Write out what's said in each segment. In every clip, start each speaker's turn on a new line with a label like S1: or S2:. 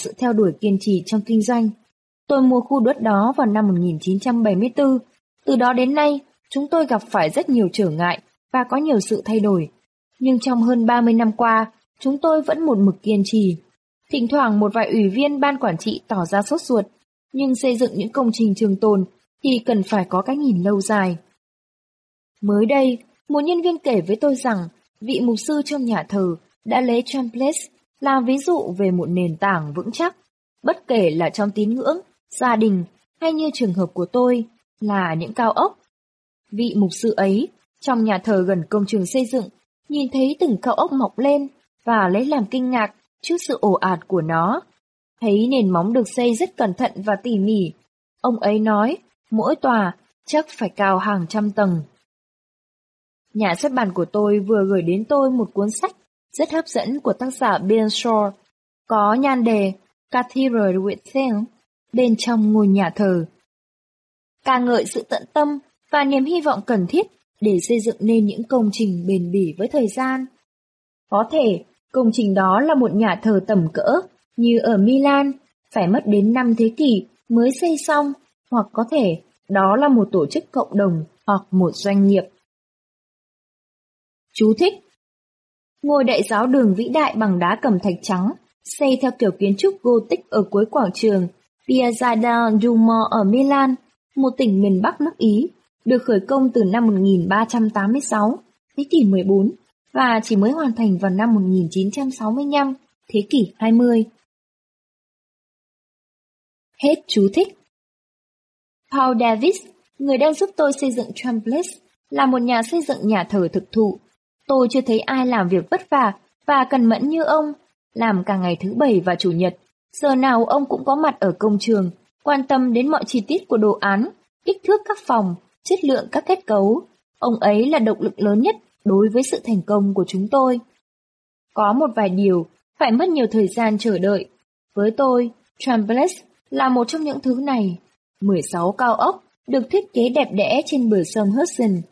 S1: sự theo đuổi kiên trì trong kinh doanh. Tôi mua khu đất đó vào năm 1974. Từ đó đến nay, chúng tôi gặp phải rất nhiều trở ngại và có nhiều sự thay đổi. Nhưng trong hơn 30 năm qua, chúng tôi vẫn một mực kiên trì. Thỉnh thoảng một vài ủy viên ban quản trị tỏ ra sốt ruột, nhưng xây dựng những công trình trường tồn thì cần phải có cái nhìn lâu dài. Mới đây, một nhân viên kể với tôi rằng vị mục sư trong nhà thờ đã lấy Champlace là ví dụ về một nền tảng vững chắc, bất kể là trong tín ngưỡng, gia đình hay như trường hợp của tôi là những cao ốc. Vị mục sư ấy, trong nhà thờ gần công trường xây dựng, nhìn thấy từng cao ốc mọc lên và lấy làm kinh ngạc trước sự ồ ạt của nó. Thấy nền móng được xây rất cẩn thận và tỉ mỉ. Ông ấy nói, mỗi tòa chắc phải cao hàng trăm tầng. Nhà xuất bản của tôi vừa gửi đến tôi một cuốn sách rất hấp dẫn của tác giả Bill Shore có nhan đề Cathedral Within bên trong ngôi nhà thờ. ca ngợi sự tận tâm và niềm hy vọng cần thiết để xây dựng nên những công trình bền bỉ với thời gian. Có thể, công trình đó là một nhà thờ tầm cỡ, như ở Milan, phải mất đến 5 thế kỷ mới xây xong, hoặc có thể đó là một tổ chức cộng đồng hoặc một doanh nghiệp. Chú thích Ngôi đại giáo đường vĩ đại bằng đá cẩm thạch trắng, xây theo kiểu kiến trúc Gothic ở cuối quảng trường Piazza del Duomo ở Milan, một tỉnh miền Bắc nước Ý, được khởi công từ năm 1386, thế kỷ 14, và chỉ mới hoàn thành vào năm 1965, thế kỷ 20. Hết chú thích. Paul Davis, người đang giúp tôi xây dựng Tramplace, là một nhà xây dựng nhà thờ thực thụ. Tôi chưa thấy ai làm việc vất vả và cần mẫn như ông, làm cả ngày thứ bảy và chủ nhật. Giờ nào ông cũng có mặt ở công trường, quan tâm đến mọi chi tiết của đồ án, kích thước các phòng, chất lượng các kết cấu. Ông ấy là động lực lớn nhất đối với sự thành công của chúng tôi. Có một vài điều phải mất nhiều thời gian chờ đợi. Với tôi, Trambles là một trong những thứ này. 16 cao ốc được thiết kế đẹp đẽ trên bờ sông Hudson.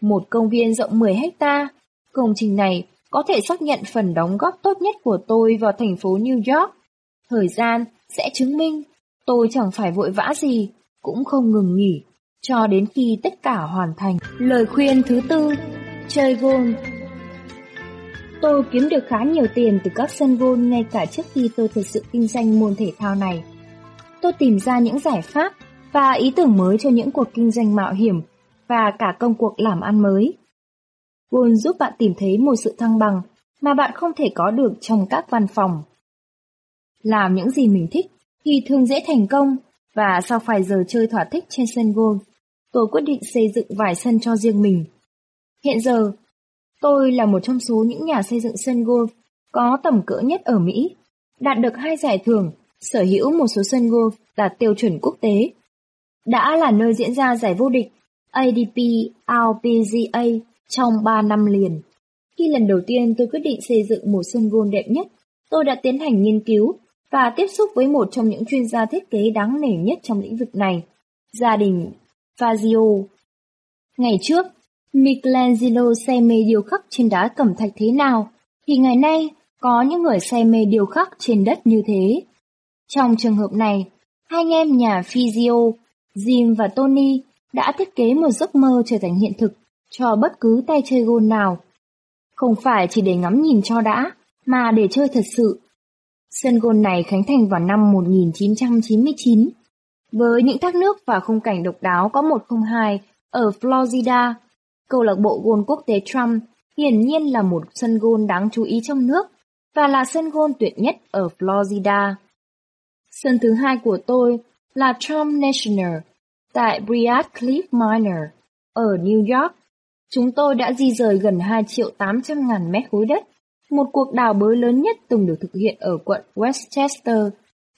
S1: Một công viên rộng 10 hecta. Công trình này có thể xác nhận phần đóng góp tốt nhất của tôi vào thành phố New York. Thời gian sẽ chứng minh tôi chẳng phải vội vã gì, cũng không ngừng nghỉ, cho đến khi tất cả hoàn thành. Lời khuyên thứ tư, chơi gôn. Tôi kiếm được khá nhiều tiền từ các sân gôn ngay cả trước khi tôi thực sự kinh doanh môn thể thao này. Tôi tìm ra những giải pháp và ý tưởng mới cho những cuộc kinh doanh mạo hiểm và cả công cuộc làm ăn mới. Gôn giúp bạn tìm thấy một sự thăng bằng mà bạn không thể có được trong các văn phòng. Làm những gì mình thích thì thường dễ thành công và sau vài giờ chơi thỏa thích trên sân golf, tôi quyết định xây dựng vài sân cho riêng mình. Hiện giờ, tôi là một trong số những nhà xây dựng sân golf có tầm cỡ nhất ở Mỹ, đạt được hai giải thưởng, sở hữu một số sân golf đạt tiêu chuẩn quốc tế. Đã là nơi diễn ra giải vô địch ADP LPGA trong 3 năm liền. Khi lần đầu tiên tôi quyết định xây dựng một sân golf đẹp nhất, tôi đã tiến hành nghiên cứu và tiếp xúc với một trong những chuyên gia thiết kế đáng nể nhất trong lĩnh vực này, gia đình Fazio. Ngày trước, Michelangelo say mê điêu khắc trên đá cẩm thạch thế nào, thì ngày nay có những người say mê điêu khắc trên đất như thế. Trong trường hợp này, hai anh em nhà Fizio, Jim và Tony đã thiết kế một giấc mơ trở thành hiện thực cho bất cứ tay chơi gôn nào. Không phải chỉ để ngắm nhìn cho đã, mà để chơi thật sự. Sân gôn này khánh thành vào năm 1999. Với những thác nước và khung cảnh độc đáo có 102 ở Florida, câu lạc bộ gôn quốc tế Trump hiển nhiên là một sân gôn đáng chú ý trong nước và là sân gôn tuyệt nhất ở Florida. Sân thứ hai của tôi là Trump National tại Briarcliff Manor ở New York. Chúng tôi đã di rời gần 2 triệu 800 ngàn mét khối đất, một cuộc đào bới lớn nhất từng được thực hiện ở quận Westchester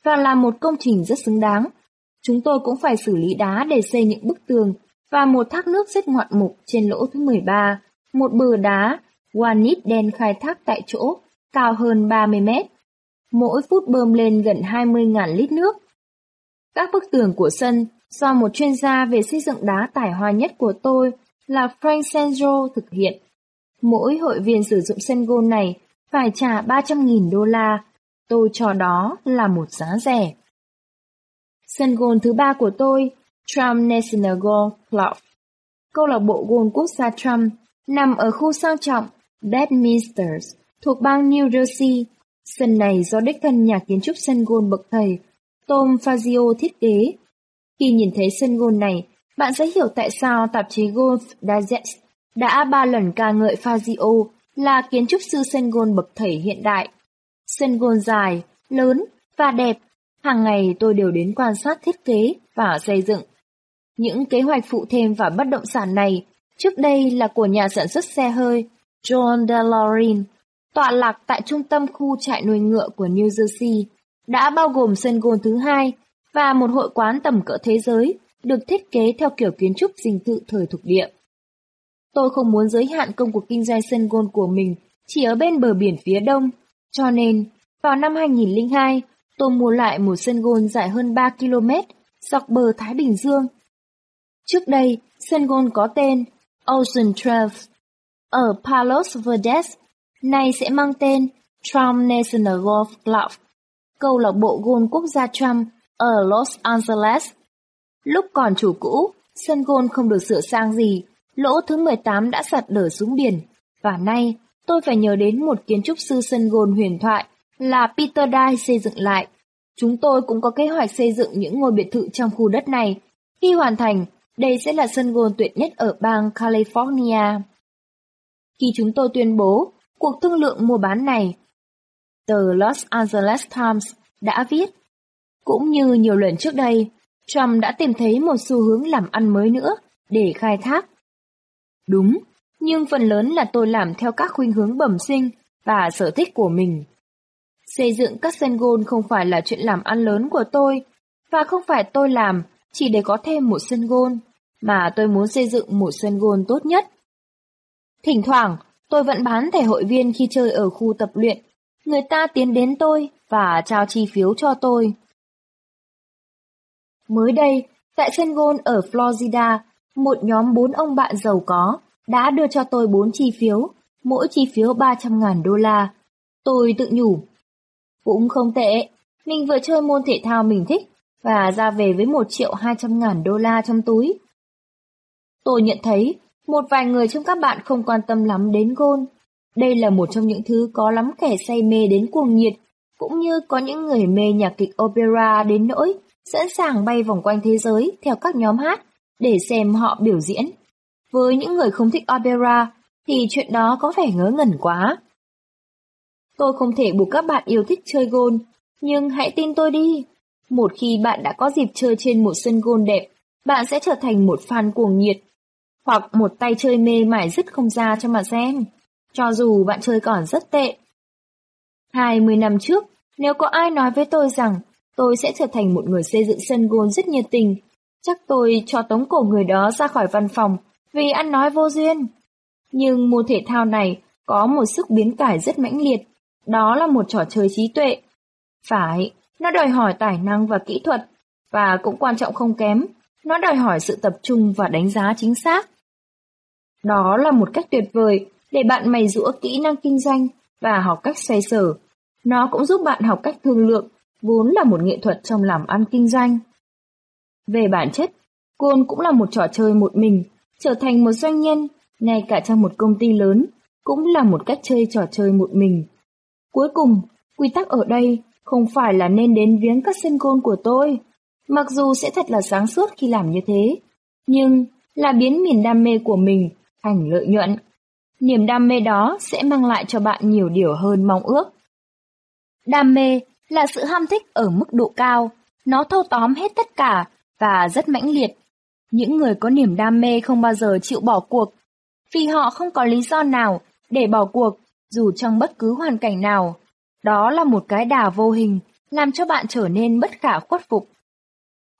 S1: và là một công trình rất xứng đáng. Chúng tôi cũng phải xử lý đá để xây những bức tường và một thác nước rất ngoạn mục trên lỗ thứ 13, một bờ đá, granite đen khai thác tại chỗ, cao hơn 30 mét. Mỗi phút bơm lên gần 20.000 lít nước. Các bức tường của sân do một chuyên gia về xây dựng đá tài hoa nhất của tôi là Frank Senjo thực hiện. Mỗi hội viên sử dụng sân gôn này phải trả 300.000 đô la, tôi cho đó là một giá rẻ. Sân gôn thứ ba của tôi, Trump National Golf Club. Câu lạc bộ gôn quốc gia Trump nằm ở khu sang trọng Bedminster, thuộc bang New Jersey. Sân này do đích thân nhà kiến trúc sân gôn bậc thầy Tom Fazio thiết kế. Khi nhìn thấy sân gôn này, bạn sẽ hiểu tại sao tạp chí Golf Digest đã ba lần ca ngợi Fazio là kiến trúc sư sân gôn bậc thầy hiện đại. Sân gôn dài, lớn và đẹp. Hàng ngày tôi đều đến quan sát thiết kế và xây dựng. Những kế hoạch phụ thêm vào bất động sản này trước đây là của nhà sản xuất xe hơi John DeLorean, tọa lạc tại trung tâm khu trại nuôi ngựa của New Jersey, đã bao gồm sân gôn thứ hai và một hội quán tầm cỡ thế giới được thiết kế theo kiểu kiến trúc dinh tự thời thuộc địa. Tôi không muốn giới hạn công cuộc kinh doanh sân gôn của mình chỉ ở bên bờ biển phía đông, cho nên vào năm 2002 tôi mua lại một sân gôn dài hơn 3 km dọc bờ Thái Bình Dương. Trước đây, sân gôn có tên Ocean Trails ở Palos Verdes, nay sẽ mang tên Trump National Golf Club, câu lạc bộ gôn quốc gia Trump ở Los Angeles. Lúc còn chủ cũ, sân gôn không được sửa sang gì, lỗ thứ 18 đã sạt lở xuống biển, và nay tôi phải nhớ đến một kiến trúc sư sân gôn huyền thoại là Peter Dye xây dựng lại. Chúng tôi cũng có kế hoạch xây dựng những ngôi biệt thự trong khu đất này. Khi hoàn thành, đây sẽ là sân gôn tuyệt nhất ở bang California. Khi chúng tôi tuyên bố cuộc thương lượng mua bán này, tờ Los Angeles Times đã viết, cũng như nhiều lần trước đây, Trump đã tìm thấy một xu hướng làm ăn mới nữa để khai thác. Đúng, nhưng phần lớn là tôi làm theo các khuynh hướng bẩm sinh và sở thích của mình. Xây dựng các sân gôn không phải là chuyện làm ăn lớn của tôi, và không phải tôi làm chỉ để có thêm một sân gôn, mà tôi muốn xây dựng một sân gôn tốt nhất. Thỉnh thoảng, tôi vẫn bán thẻ hội viên khi chơi ở khu tập luyện. Người ta tiến đến tôi và trao chi phiếu cho tôi. Mới đây, tại sân gôn ở Florida, một nhóm bốn ông bạn giàu có đã đưa cho tôi bốn chi phiếu, mỗi chi phiếu 300.000 đô la. Tôi tự nhủ. Cũng không tệ, mình vừa chơi môn thể thao mình thích và ra về với 1 triệu 200 ngàn đô la trong túi. Tôi nhận thấy một vài người trong các bạn không quan tâm lắm đến gôn. Đây là một trong những thứ có lắm kẻ say mê đến cuồng nhiệt, cũng như có những người mê nhạc kịch opera đến nỗi sẵn sàng bay vòng quanh thế giới theo các nhóm hát để xem họ biểu diễn. Với những người không thích opera thì chuyện đó có vẻ ngớ ngẩn quá. Tôi không thể buộc các bạn yêu thích chơi gôn, nhưng hãy tin tôi đi. Một khi bạn đã có dịp chơi trên một sân gôn đẹp, bạn sẽ trở thành một fan cuồng nhiệt hoặc một tay chơi mê mải dứt không ra cho mà xem, cho dù bạn chơi còn rất tệ. 20 năm trước, nếu có ai nói với tôi rằng tôi sẽ trở thành một người xây dựng sân gôn rất nhiệt tình, chắc tôi cho tống cổ người đó ra khỏi văn phòng vì ăn nói vô duyên. Nhưng môn thể thao này có một sức biến cải rất mãnh liệt, đó là một trò chơi trí tuệ. Phải, nó đòi hỏi tài năng và kỹ thuật, và cũng quan trọng không kém, nó đòi hỏi sự tập trung và đánh giá chính xác. Đó là một cách tuyệt vời để bạn mày rũa kỹ năng kinh doanh và học cách xoay sở. Nó cũng giúp bạn học cách thương lượng, vốn là một nghệ thuật trong làm ăn kinh doanh. Về bản chất, Côn cũng là một trò chơi một mình, trở thành một doanh nhân, ngay cả trong một công ty lớn, cũng là một cách chơi trò chơi một mình. Cuối cùng, quy tắc ở đây không phải là nên đến viếng các sân côn của tôi, mặc dù sẽ thật là sáng suốt khi làm như thế, nhưng là biến miền đam mê của mình thành lợi nhuận. Niềm đam mê đó sẽ mang lại cho bạn nhiều điều hơn mong ước. Đam mê là sự ham thích ở mức độ cao, nó thâu tóm hết tất cả và rất mãnh liệt. Những người có niềm đam mê không bao giờ chịu bỏ cuộc, vì họ không có lý do nào để bỏ cuộc dù trong bất cứ hoàn cảnh nào. Đó là một cái đà vô hình làm cho bạn trở nên bất khả khuất phục.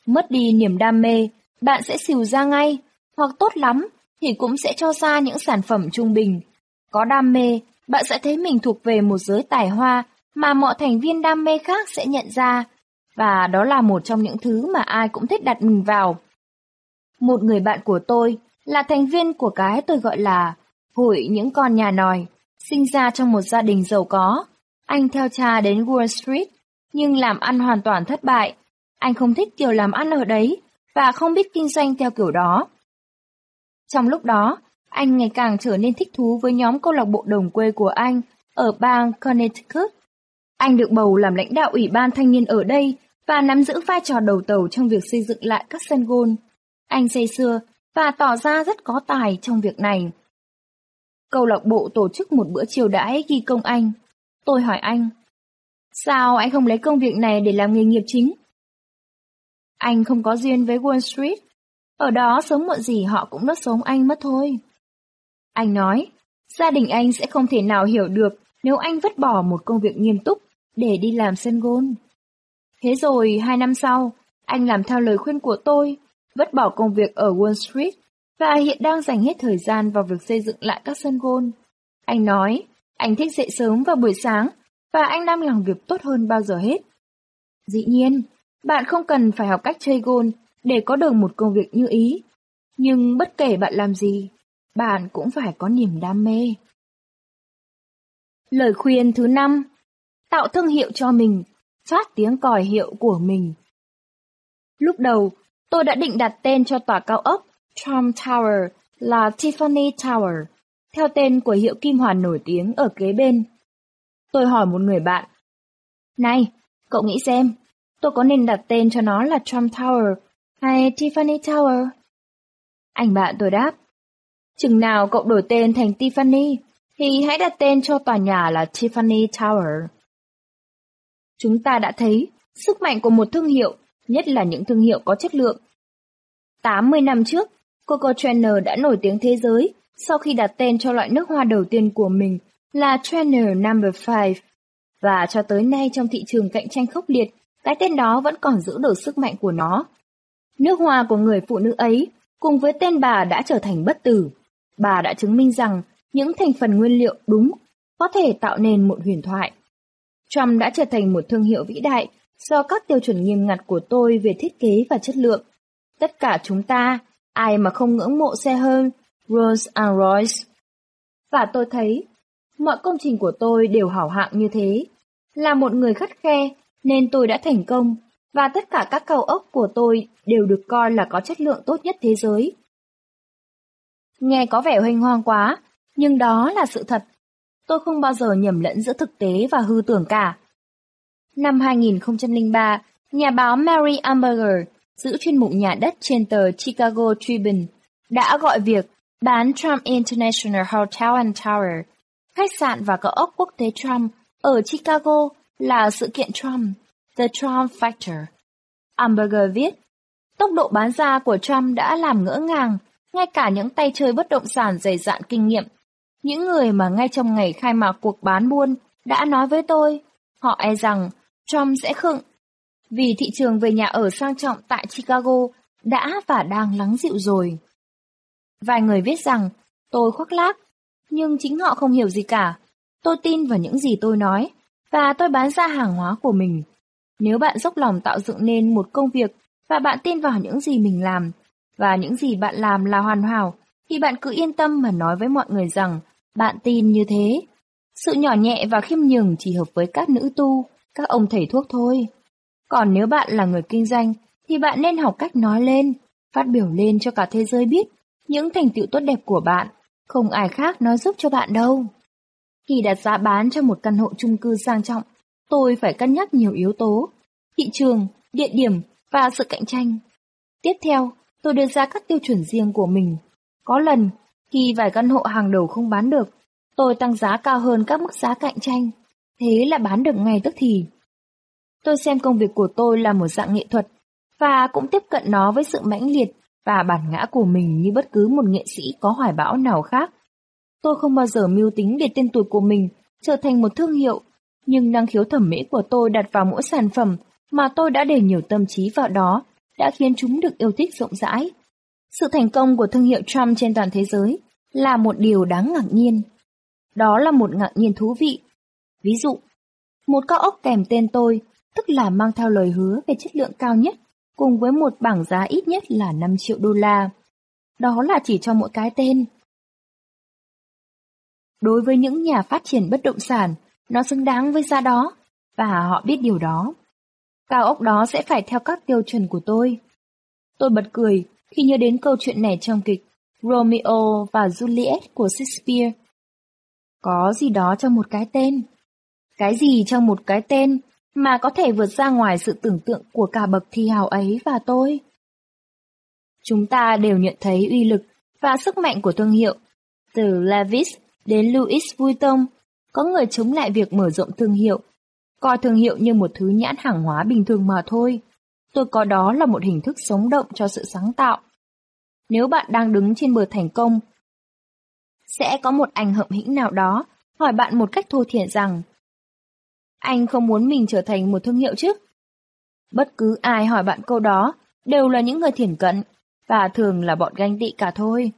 S1: Mất đi niềm đam mê, bạn sẽ xìu ra ngay, hoặc tốt lắm thì cũng sẽ cho ra những sản phẩm trung bình. Có đam mê, bạn sẽ thấy mình thuộc về một giới tài hoa mà mọi thành viên đam mê khác sẽ nhận ra, và đó là một trong những thứ mà ai cũng thích đặt mình vào. Một người bạn của tôi là thành viên của cái tôi gọi là hội những con nhà nòi, sinh ra trong một gia đình giàu có, Anh theo cha đến Wall Street, nhưng làm ăn hoàn toàn thất bại. Anh không thích kiểu làm ăn ở đấy, và không biết kinh doanh theo kiểu đó. Trong lúc đó, anh ngày càng trở nên thích thú với nhóm câu lạc bộ đồng quê của anh ở bang Connecticut. Anh được bầu làm lãnh đạo ủy ban thanh niên ở đây và nắm giữ vai trò đầu tàu trong việc xây dựng lại các sân gôn. Anh say xưa và tỏ ra rất có tài trong việc này. Câu lạc bộ tổ chức một bữa chiều đãi ghi công anh. Tôi hỏi anh, sao anh không lấy công việc này để làm nghề nghiệp chính? Anh không có duyên với Wall Street. Ở đó sớm muộn gì họ cũng đốt sống anh mất thôi. Anh nói, gia đình anh sẽ không thể nào hiểu được nếu anh vứt bỏ một công việc nghiêm túc để đi làm sân gôn. Thế rồi, hai năm sau, anh làm theo lời khuyên của tôi, vứt bỏ công việc ở Wall Street và hiện đang dành hết thời gian vào việc xây dựng lại các sân gôn. Anh nói, anh thích dậy sớm vào buổi sáng và anh đang làm việc tốt hơn bao giờ hết. Dĩ nhiên, bạn không cần phải học cách chơi gôn để có được một công việc như ý. Nhưng bất kể bạn làm gì, bạn cũng phải có niềm đam mê. Lời khuyên thứ năm Tạo thương hiệu cho mình, phát tiếng còi hiệu của mình. Lúc đầu, tôi đã định đặt tên cho tòa cao ốc Trump Tower là Tiffany Tower, theo tên của hiệu kim hoàn nổi tiếng ở kế bên. Tôi hỏi một người bạn, Này, cậu nghĩ xem, tôi có nên đặt tên cho nó là Trump Tower hay Tiffany Tower? Anh bạn tôi đáp, chừng nào cậu đổi tên thành Tiffany, thì hãy đặt tên cho tòa nhà là Tiffany Tower. Chúng ta đã thấy sức mạnh của một thương hiệu, nhất là những thương hiệu có chất lượng. 80 năm trước, Coco Trainer đã nổi tiếng thế giới sau khi đặt tên cho loại nước hoa đầu tiên của mình là Trainer Number 5. Và cho tới nay trong thị trường cạnh tranh khốc liệt, cái tên đó vẫn còn giữ được sức mạnh của nó. Nước hoa của người phụ nữ ấy, cùng với tên bà đã trở thành bất tử. Bà đã chứng minh rằng những thành phần nguyên liệu đúng có thể tạo nên một huyền thoại. Trump đã trở thành một thương hiệu vĩ đại do các tiêu chuẩn nghiêm ngặt của tôi về thiết kế và chất lượng. Tất cả chúng ta, ai mà không ngưỡng mộ xe hơn rolls-royce Và tôi thấy, mọi công trình của tôi đều hảo hạng như thế. Là một người khắt khe, nên tôi đã thành công, và tất cả các cao ốc của tôi đều được coi là có chất lượng tốt nhất thế giới. Nghe có vẻ hoành hoang quá, nhưng đó là sự thật. Tôi không bao giờ nhầm lẫn giữa thực tế và hư tưởng cả. Năm 2003, nhà báo Mary Amberger, giữ chuyên mục nhà đất trên tờ Chicago Tribune, đã gọi việc bán Trump International Hotel and Tower, khách sạn và cao ốc quốc tế Trump ở Chicago là sự kiện Trump, The Trump Factor. Amberger viết, tốc độ bán ra của Trump đã làm ngỡ ngàng, ngay cả những tay chơi bất động sản dày dạn kinh nghiệm những người mà ngay trong ngày khai mạc cuộc bán buôn đã nói với tôi, họ e rằng Trump sẽ khựng. Vì thị trường về nhà ở sang trọng tại Chicago đã và đang lắng dịu rồi. Vài người viết rằng tôi khoác lác, nhưng chính họ không hiểu gì cả. Tôi tin vào những gì tôi nói, và tôi bán ra hàng hóa của mình. Nếu bạn dốc lòng tạo dựng nên một công việc và bạn tin vào những gì mình làm, và những gì bạn làm là hoàn hảo, thì bạn cứ yên tâm mà nói với mọi người rằng bạn tin như thế. Sự nhỏ nhẹ và khiêm nhường chỉ hợp với các nữ tu, các ông thầy thuốc thôi. Còn nếu bạn là người kinh doanh, thì bạn nên học cách nói lên, phát biểu lên cho cả thế giới biết những thành tựu tốt đẹp của bạn, không ai khác nói giúp cho bạn đâu. Khi đặt giá bán cho một căn hộ chung cư sang trọng, tôi phải cân nhắc nhiều yếu tố, thị trường, địa điểm và sự cạnh tranh. Tiếp theo, tôi đưa ra các tiêu chuẩn riêng của mình. Có lần, khi vài căn hộ hàng đầu không bán được, tôi tăng giá cao hơn các mức giá cạnh tranh, thế là bán được ngay tức thì. Tôi xem công việc của tôi là một dạng nghệ thuật, và cũng tiếp cận nó với sự mãnh liệt và bản ngã của mình như bất cứ một nghệ sĩ có hoài bão nào khác. Tôi không bao giờ mưu tính để tên tuổi của mình trở thành một thương hiệu, nhưng năng khiếu thẩm mỹ của tôi đặt vào mỗi sản phẩm mà tôi đã để nhiều tâm trí vào đó đã khiến chúng được yêu thích rộng rãi. Sự thành công của thương hiệu Trump trên toàn thế giới là một điều đáng ngạc nhiên. Đó là một ngạc nhiên thú vị. Ví dụ, một cao ốc kèm tên tôi, tức là mang theo lời hứa về chất lượng cao nhất, cùng với một bảng giá ít nhất là 5 triệu đô la. Đó là chỉ cho mỗi cái tên. Đối với những nhà phát triển bất động sản, Nó xứng đáng với giá đó, và họ biết điều đó. Cao ốc đó sẽ phải theo các tiêu chuẩn của tôi. Tôi bật cười khi nhớ đến câu chuyện này trong kịch Romeo và Juliet của Shakespeare. Có gì đó trong một cái tên. Cái gì trong một cái tên mà có thể vượt ra ngoài sự tưởng tượng của cả bậc thi hào ấy và tôi? Chúng ta đều nhận thấy uy lực và sức mạnh của thương hiệu. Từ Levis đến Louis Vuitton, có người chống lại việc mở rộng thương hiệu, coi thương hiệu như một thứ nhãn hàng hóa bình thường mà thôi. Tôi có đó là một hình thức sống động cho sự sáng tạo. Nếu bạn đang đứng trên bờ thành công, sẽ có một anh hậm hĩnh nào đó hỏi bạn một cách thô thiển rằng Anh không muốn mình trở thành một thương hiệu chứ? Bất cứ ai hỏi bạn câu đó đều là những người thiển cận, và thường là bọn ganh tị cả thôi.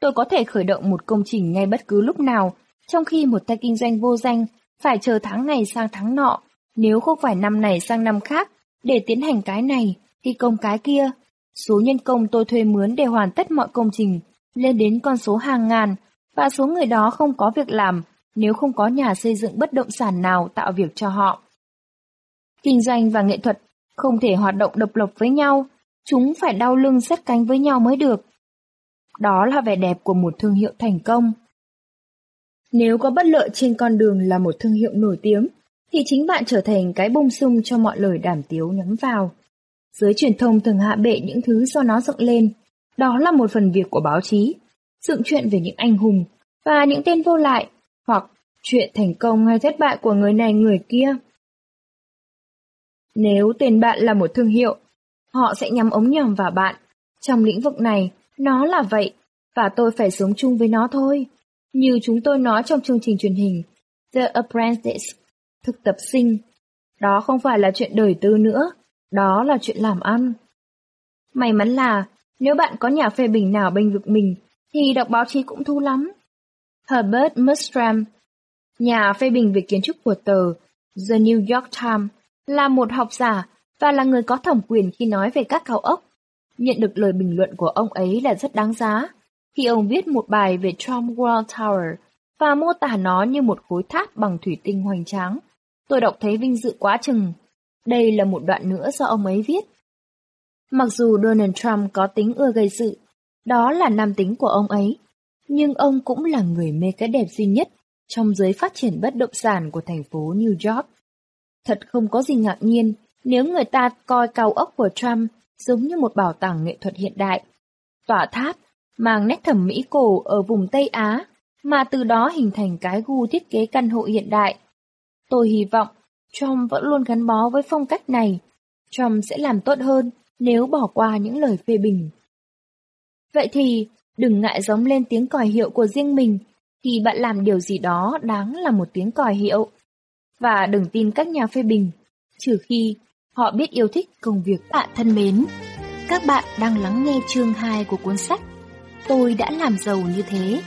S1: Tôi có thể khởi động một công trình ngay bất cứ lúc nào, trong khi một tay kinh doanh vô danh phải chờ tháng này sang tháng nọ, nếu không phải năm này sang năm khác, để tiến hành cái này, thi công cái kia. Số nhân công tôi thuê mướn để hoàn tất mọi công trình lên đến con số hàng ngàn, và số người đó không có việc làm nếu không có nhà xây dựng bất động sản nào tạo việc cho họ. Kinh doanh và nghệ thuật không thể hoạt động độc lập với nhau, chúng phải đau lưng sát cánh với nhau mới được. Đó là vẻ đẹp của một thương hiệu thành công. Nếu có bất lợi trên con đường là một thương hiệu nổi tiếng, thì chính bạn trở thành cái bông sung cho mọi lời đàm tiếu nhắm vào. Giới truyền thông thường hạ bệ những thứ do nó dựng lên. Đó là một phần việc của báo chí. Dựng chuyện về những anh hùng và những tên vô lại, hoặc chuyện thành công hay thất bại của người này người kia. Nếu tên bạn là một thương hiệu, họ sẽ nhắm ống nhòm vào bạn. Trong lĩnh vực này, nó là vậy, và tôi phải sống chung với nó thôi. Như chúng tôi nói trong chương trình truyền hình The Apprentice, thực tập sinh. Đó không phải là chuyện đời tư nữa, đó là chuyện làm ăn. May mắn là, nếu bạn có nhà phê bình nào bênh vực mình, thì đọc báo chí cũng thu lắm. Herbert Mustram, nhà phê bình về kiến trúc của tờ The New York Times, là một học giả và là người có thẩm quyền khi nói về các cao ốc. Nhận được lời bình luận của ông ấy là rất đáng giá, khi ông viết một bài về Trump World Tower và mô tả nó như một khối tháp bằng thủy tinh hoành tráng. Tôi đọc thấy vinh dự quá chừng. Đây là một đoạn nữa do ông ấy viết. Mặc dù Donald Trump có tính ưa gây sự, đó là nam tính của ông ấy, nhưng ông cũng là người mê cái đẹp duy nhất trong giới phát triển bất động sản của thành phố New York. Thật không có gì ngạc nhiên nếu người ta coi cao ốc của Trump giống như một bảo tàng nghệ thuật hiện đại. Tòa tháp mang nét thẩm mỹ cổ ở vùng Tây Á, mà từ đó hình thành cái gu thiết kế căn hộ hiện đại. Tôi hy vọng Trump vẫn luôn gắn bó với phong cách này. Trump sẽ làm tốt hơn nếu bỏ qua những lời phê bình. Vậy thì, đừng ngại giống lên tiếng còi hiệu của riêng mình khi bạn làm điều gì đó đáng là một tiếng còi hiệu. Và đừng tin các nhà phê bình, trừ khi họ biết yêu thích công việc bạn thân mến. Các bạn đang lắng nghe chương 2 của cuốn sách Tôi đã làm giàu như thế.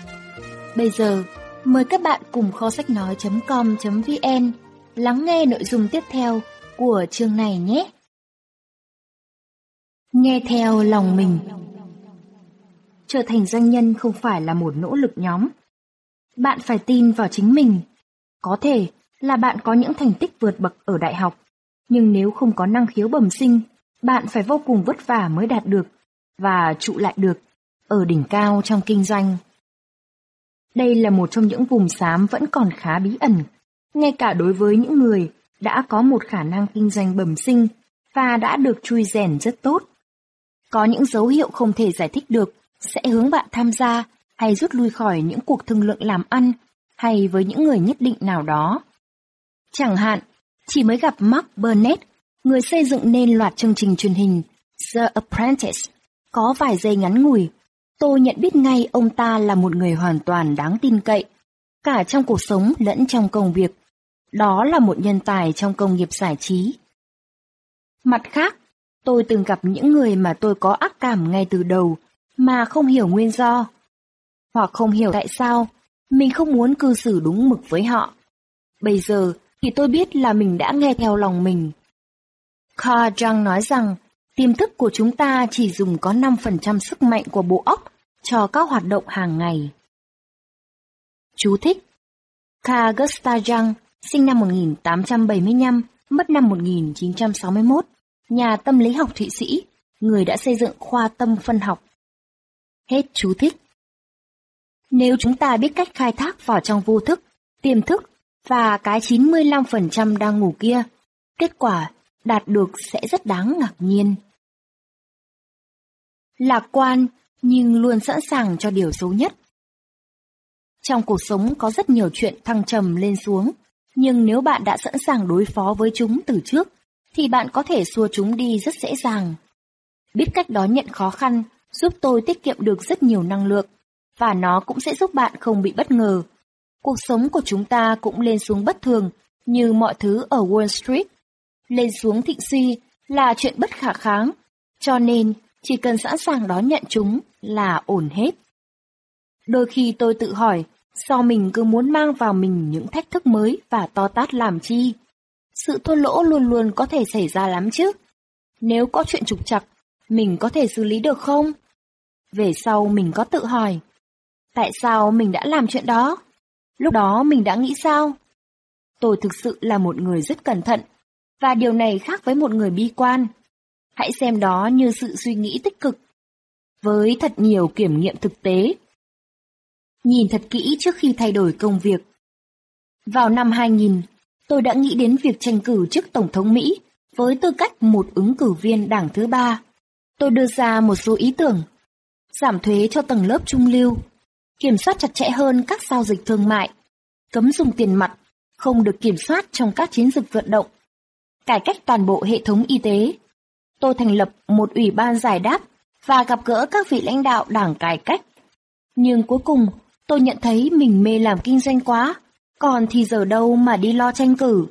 S1: Bây giờ, mời các bạn cùng kho sách nói.com.vn lắng nghe nội dung tiếp theo của chương này nhé. Nghe theo lòng mình Trở thành doanh nhân không phải là một nỗ lực nhóm. Bạn phải tin vào chính mình. Có thể là bạn có những thành tích vượt bậc ở đại học, nhưng nếu không có năng khiếu bẩm sinh, bạn phải vô cùng vất vả mới đạt được và trụ lại được ở đỉnh cao trong kinh doanh. Đây là một trong những vùng xám vẫn còn khá bí ẩn, ngay cả đối với những người đã có một khả năng kinh doanh bẩm sinh và đã được chui rèn rất tốt. Có những dấu hiệu không thể giải thích được sẽ hướng bạn tham gia hay rút lui khỏi những cuộc thương lượng làm ăn hay với những người nhất định nào đó. Chẳng hạn, chỉ mới gặp Mark Burnett, người xây dựng nên loạt chương trình truyền hình The Apprentice, có vài giây ngắn ngủi Tôi nhận biết ngay ông ta là một người hoàn toàn đáng tin cậy, cả trong cuộc sống lẫn trong công việc. Đó là một nhân tài trong công nghiệp giải trí. Mặt khác, tôi từng gặp những người mà tôi có ác cảm ngay từ đầu mà không hiểu nguyên do. Hoặc không hiểu tại sao mình không muốn cư xử đúng mực với họ. Bây giờ thì tôi biết là mình đã nghe theo lòng mình. Carl Jung nói rằng tiềm thức của chúng ta chỉ dùng có 5% sức mạnh của bộ óc cho các hoạt động hàng ngày. Chú thích Kha Gustav sinh năm 1875, mất năm 1961, nhà tâm lý học Thụy Sĩ, người đã xây dựng khoa tâm phân học. Hết chú thích. Nếu chúng ta biết cách khai thác vào trong vô thức, tiềm thức và cái 95% đang ngủ kia, kết quả đạt được sẽ rất đáng ngạc nhiên. Lạc quan nhưng luôn sẵn sàng cho điều xấu nhất. Trong cuộc sống có rất nhiều chuyện thăng trầm lên xuống, nhưng nếu bạn đã sẵn sàng đối phó với chúng từ trước, thì bạn có thể xua chúng đi rất dễ dàng. Biết cách đón nhận khó khăn giúp tôi tiết kiệm được rất nhiều năng lượng, và nó cũng sẽ giúp bạn không bị bất ngờ. Cuộc sống của chúng ta cũng lên xuống bất thường, như mọi thứ ở Wall Street. Lên xuống thịnh suy là chuyện bất khả kháng, cho nên chỉ cần sẵn sàng đón nhận chúng là ổn hết. Đôi khi tôi tự hỏi, sao mình cứ muốn mang vào mình những thách thức mới và to tát làm chi? Sự thua lỗ luôn luôn có thể xảy ra lắm chứ. Nếu có chuyện trục trặc, mình có thể xử lý được không? Về sau mình có tự hỏi, tại sao mình đã làm chuyện đó? Lúc đó mình đã nghĩ sao? Tôi thực sự là một người rất cẩn thận, và điều này khác với một người bi quan. Hãy xem đó như sự suy nghĩ tích cực, với thật nhiều kiểm nghiệm thực tế. Nhìn thật kỹ trước khi thay đổi công việc. Vào năm 2000, tôi đã nghĩ đến việc tranh cử chức Tổng thống Mỹ với tư cách một ứng cử viên đảng thứ ba. Tôi đưa ra một số ý tưởng. Giảm thuế cho tầng lớp trung lưu, kiểm soát chặt chẽ hơn các giao dịch thương mại, cấm dùng tiền mặt, không được kiểm soát trong các chiến dịch vận động, cải cách toàn bộ hệ thống y tế. Tôi thành lập một ủy ban giải đáp và gặp gỡ các vị lãnh đạo đảng cải cách. Nhưng cuối cùng, tôi nhận thấy mình mê làm kinh doanh quá, còn thì giờ đâu mà đi lo tranh cử.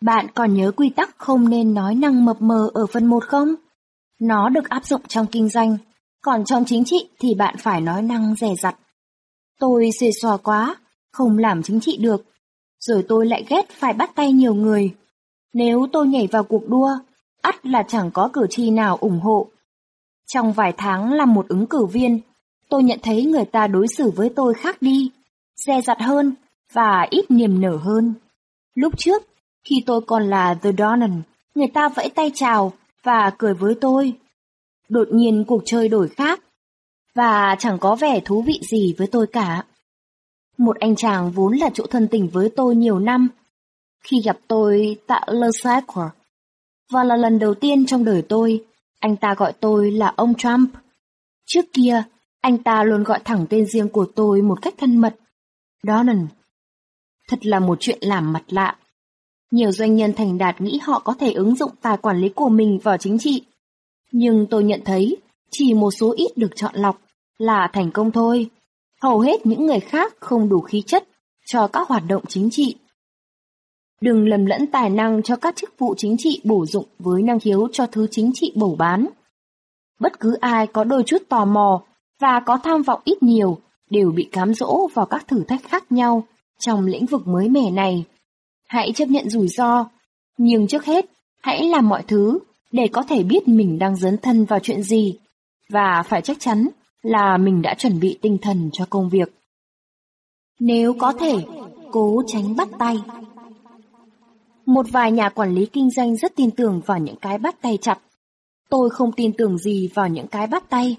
S1: Bạn còn nhớ quy tắc không nên nói năng mập mờ ở phần 1 không? Nó được áp dụng trong kinh doanh, còn trong chính trị thì bạn phải nói năng rẻ rặt. Tôi xề xòa quá, không làm chính trị được. Rồi tôi lại ghét phải bắt tay nhiều người. Nếu tôi nhảy vào cuộc đua, ắt là chẳng có cử tri nào ủng hộ. Trong vài tháng làm một ứng cử viên, tôi nhận thấy người ta đối xử với tôi khác đi, dè dặt hơn và ít niềm nở hơn. Lúc trước, khi tôi còn là The Donan, người ta vẫy tay chào và cười với tôi. Đột nhiên cuộc chơi đổi khác, và chẳng có vẻ thú vị gì với tôi cả. Một anh chàng vốn là chỗ thân tình với tôi nhiều năm. Khi gặp tôi tại Le Sacre, và là lần đầu tiên trong đời tôi, anh ta gọi tôi là ông Trump. Trước kia, anh ta luôn gọi thẳng tên riêng của tôi một cách thân mật. Donald. Thật là một chuyện làm mặt lạ. Nhiều doanh nhân thành đạt nghĩ họ có thể ứng dụng tài quản lý của mình vào chính trị. Nhưng tôi nhận thấy, chỉ một số ít được chọn lọc là thành công thôi. Hầu hết những người khác không đủ khí chất cho các hoạt động chính trị. Đừng lầm lẫn tài năng cho các chức vụ chính trị bổ dụng với năng khiếu cho thứ chính trị bổ bán. Bất cứ ai có đôi chút tò mò và có tham vọng ít nhiều đều bị cám dỗ vào các thử thách khác nhau trong lĩnh vực mới mẻ này. Hãy chấp nhận rủi ro, nhưng trước hết, hãy làm mọi thứ để có thể biết mình đang dấn thân vào chuyện gì và phải chắc chắn là mình đã chuẩn bị tinh thần cho công việc. Nếu có thể, cố tránh bắt tay. Một vài nhà quản lý kinh doanh rất tin tưởng vào những cái bắt tay chặt. Tôi không tin tưởng gì vào những cái bắt tay.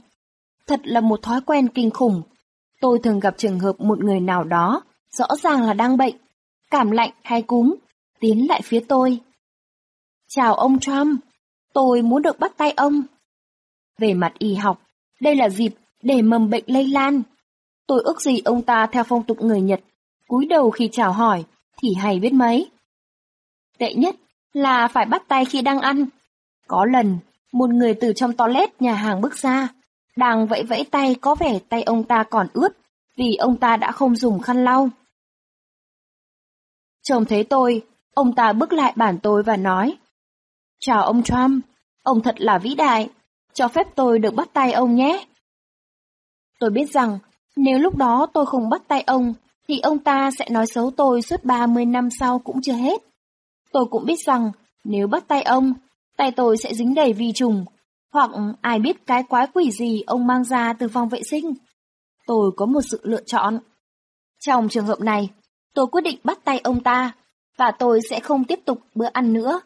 S1: Thật là một thói quen kinh khủng. Tôi thường gặp trường hợp một người nào đó, rõ ràng là đang bệnh, cảm lạnh hay cúm, tiến lại phía tôi. Chào ông Trump, tôi muốn được bắt tay ông. Về mặt y học, đây là dịp để mầm bệnh lây lan. Tôi ước gì ông ta theo phong tục người Nhật, cúi đầu khi chào hỏi, thì hay biết mấy. Tệ nhất là phải bắt tay khi đang ăn. Có lần, một người từ trong toilet nhà hàng bước ra, đang vẫy vẫy tay có vẻ tay ông ta còn ướt, vì ông ta đã không dùng khăn lau. Trông thấy tôi, ông ta bước lại bàn tôi và nói, Chào ông Trump, ông thật là vĩ đại, cho phép tôi được bắt tay ông nhé. Tôi biết rằng, nếu lúc đó tôi không bắt tay ông, thì ông ta sẽ nói xấu tôi suốt 30 năm sau cũng chưa hết. Tôi cũng biết rằng, nếu bắt tay ông, tay tôi sẽ dính đầy vi trùng, hoặc ai biết cái quái quỷ gì ông mang ra từ phòng vệ sinh. Tôi có một sự lựa chọn. Trong trường hợp này, tôi quyết định bắt tay ông ta, và tôi sẽ không tiếp tục bữa ăn nữa.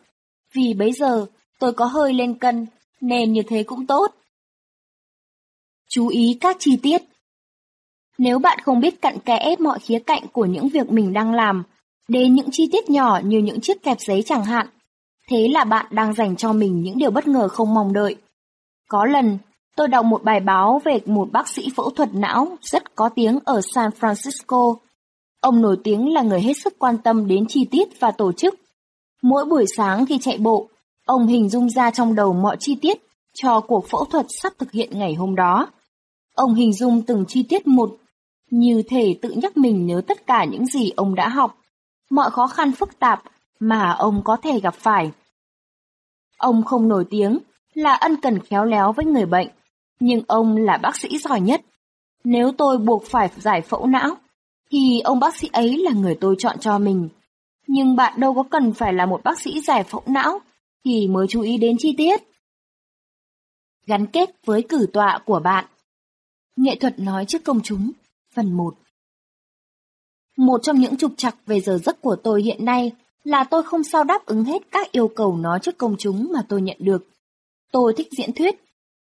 S1: Vì bấy giờ, tôi có hơi lên cân, nên như thế cũng tốt. Chú ý các chi tiết Nếu bạn không biết cặn kẽ mọi khía cạnh của những việc mình đang làm, đến những chi tiết nhỏ như những chiếc kẹp giấy chẳng hạn, thế là bạn đang dành cho mình những điều bất ngờ không mong đợi. Có lần, tôi đọc một bài báo về một bác sĩ phẫu thuật não rất có tiếng ở San Francisco. Ông nổi tiếng là người hết sức quan tâm đến chi tiết và tổ chức. Mỗi buổi sáng khi chạy bộ, ông hình dung ra trong đầu mọi chi tiết cho cuộc phẫu thuật sắp thực hiện ngày hôm đó. Ông hình dung từng chi tiết một, như thể tự nhắc mình nhớ tất cả những gì ông đã học, mọi khó khăn phức tạp mà ông có thể gặp phải. Ông không nổi tiếng là ân cần khéo léo với người bệnh, nhưng ông là bác sĩ giỏi nhất. Nếu tôi buộc phải giải phẫu não, thì ông bác sĩ ấy là người tôi chọn cho mình. Nhưng bạn đâu có cần phải là một bác sĩ giải phẫu não thì mới chú ý đến chi tiết. Gắn kết với cử tọa của bạn Nghệ thuật nói trước công chúng Phần 1 một trong những trục trặc về giờ giấc của tôi hiện nay là tôi không sao đáp ứng hết các yêu cầu nói trước công chúng mà tôi nhận được. Tôi thích diễn thuyết.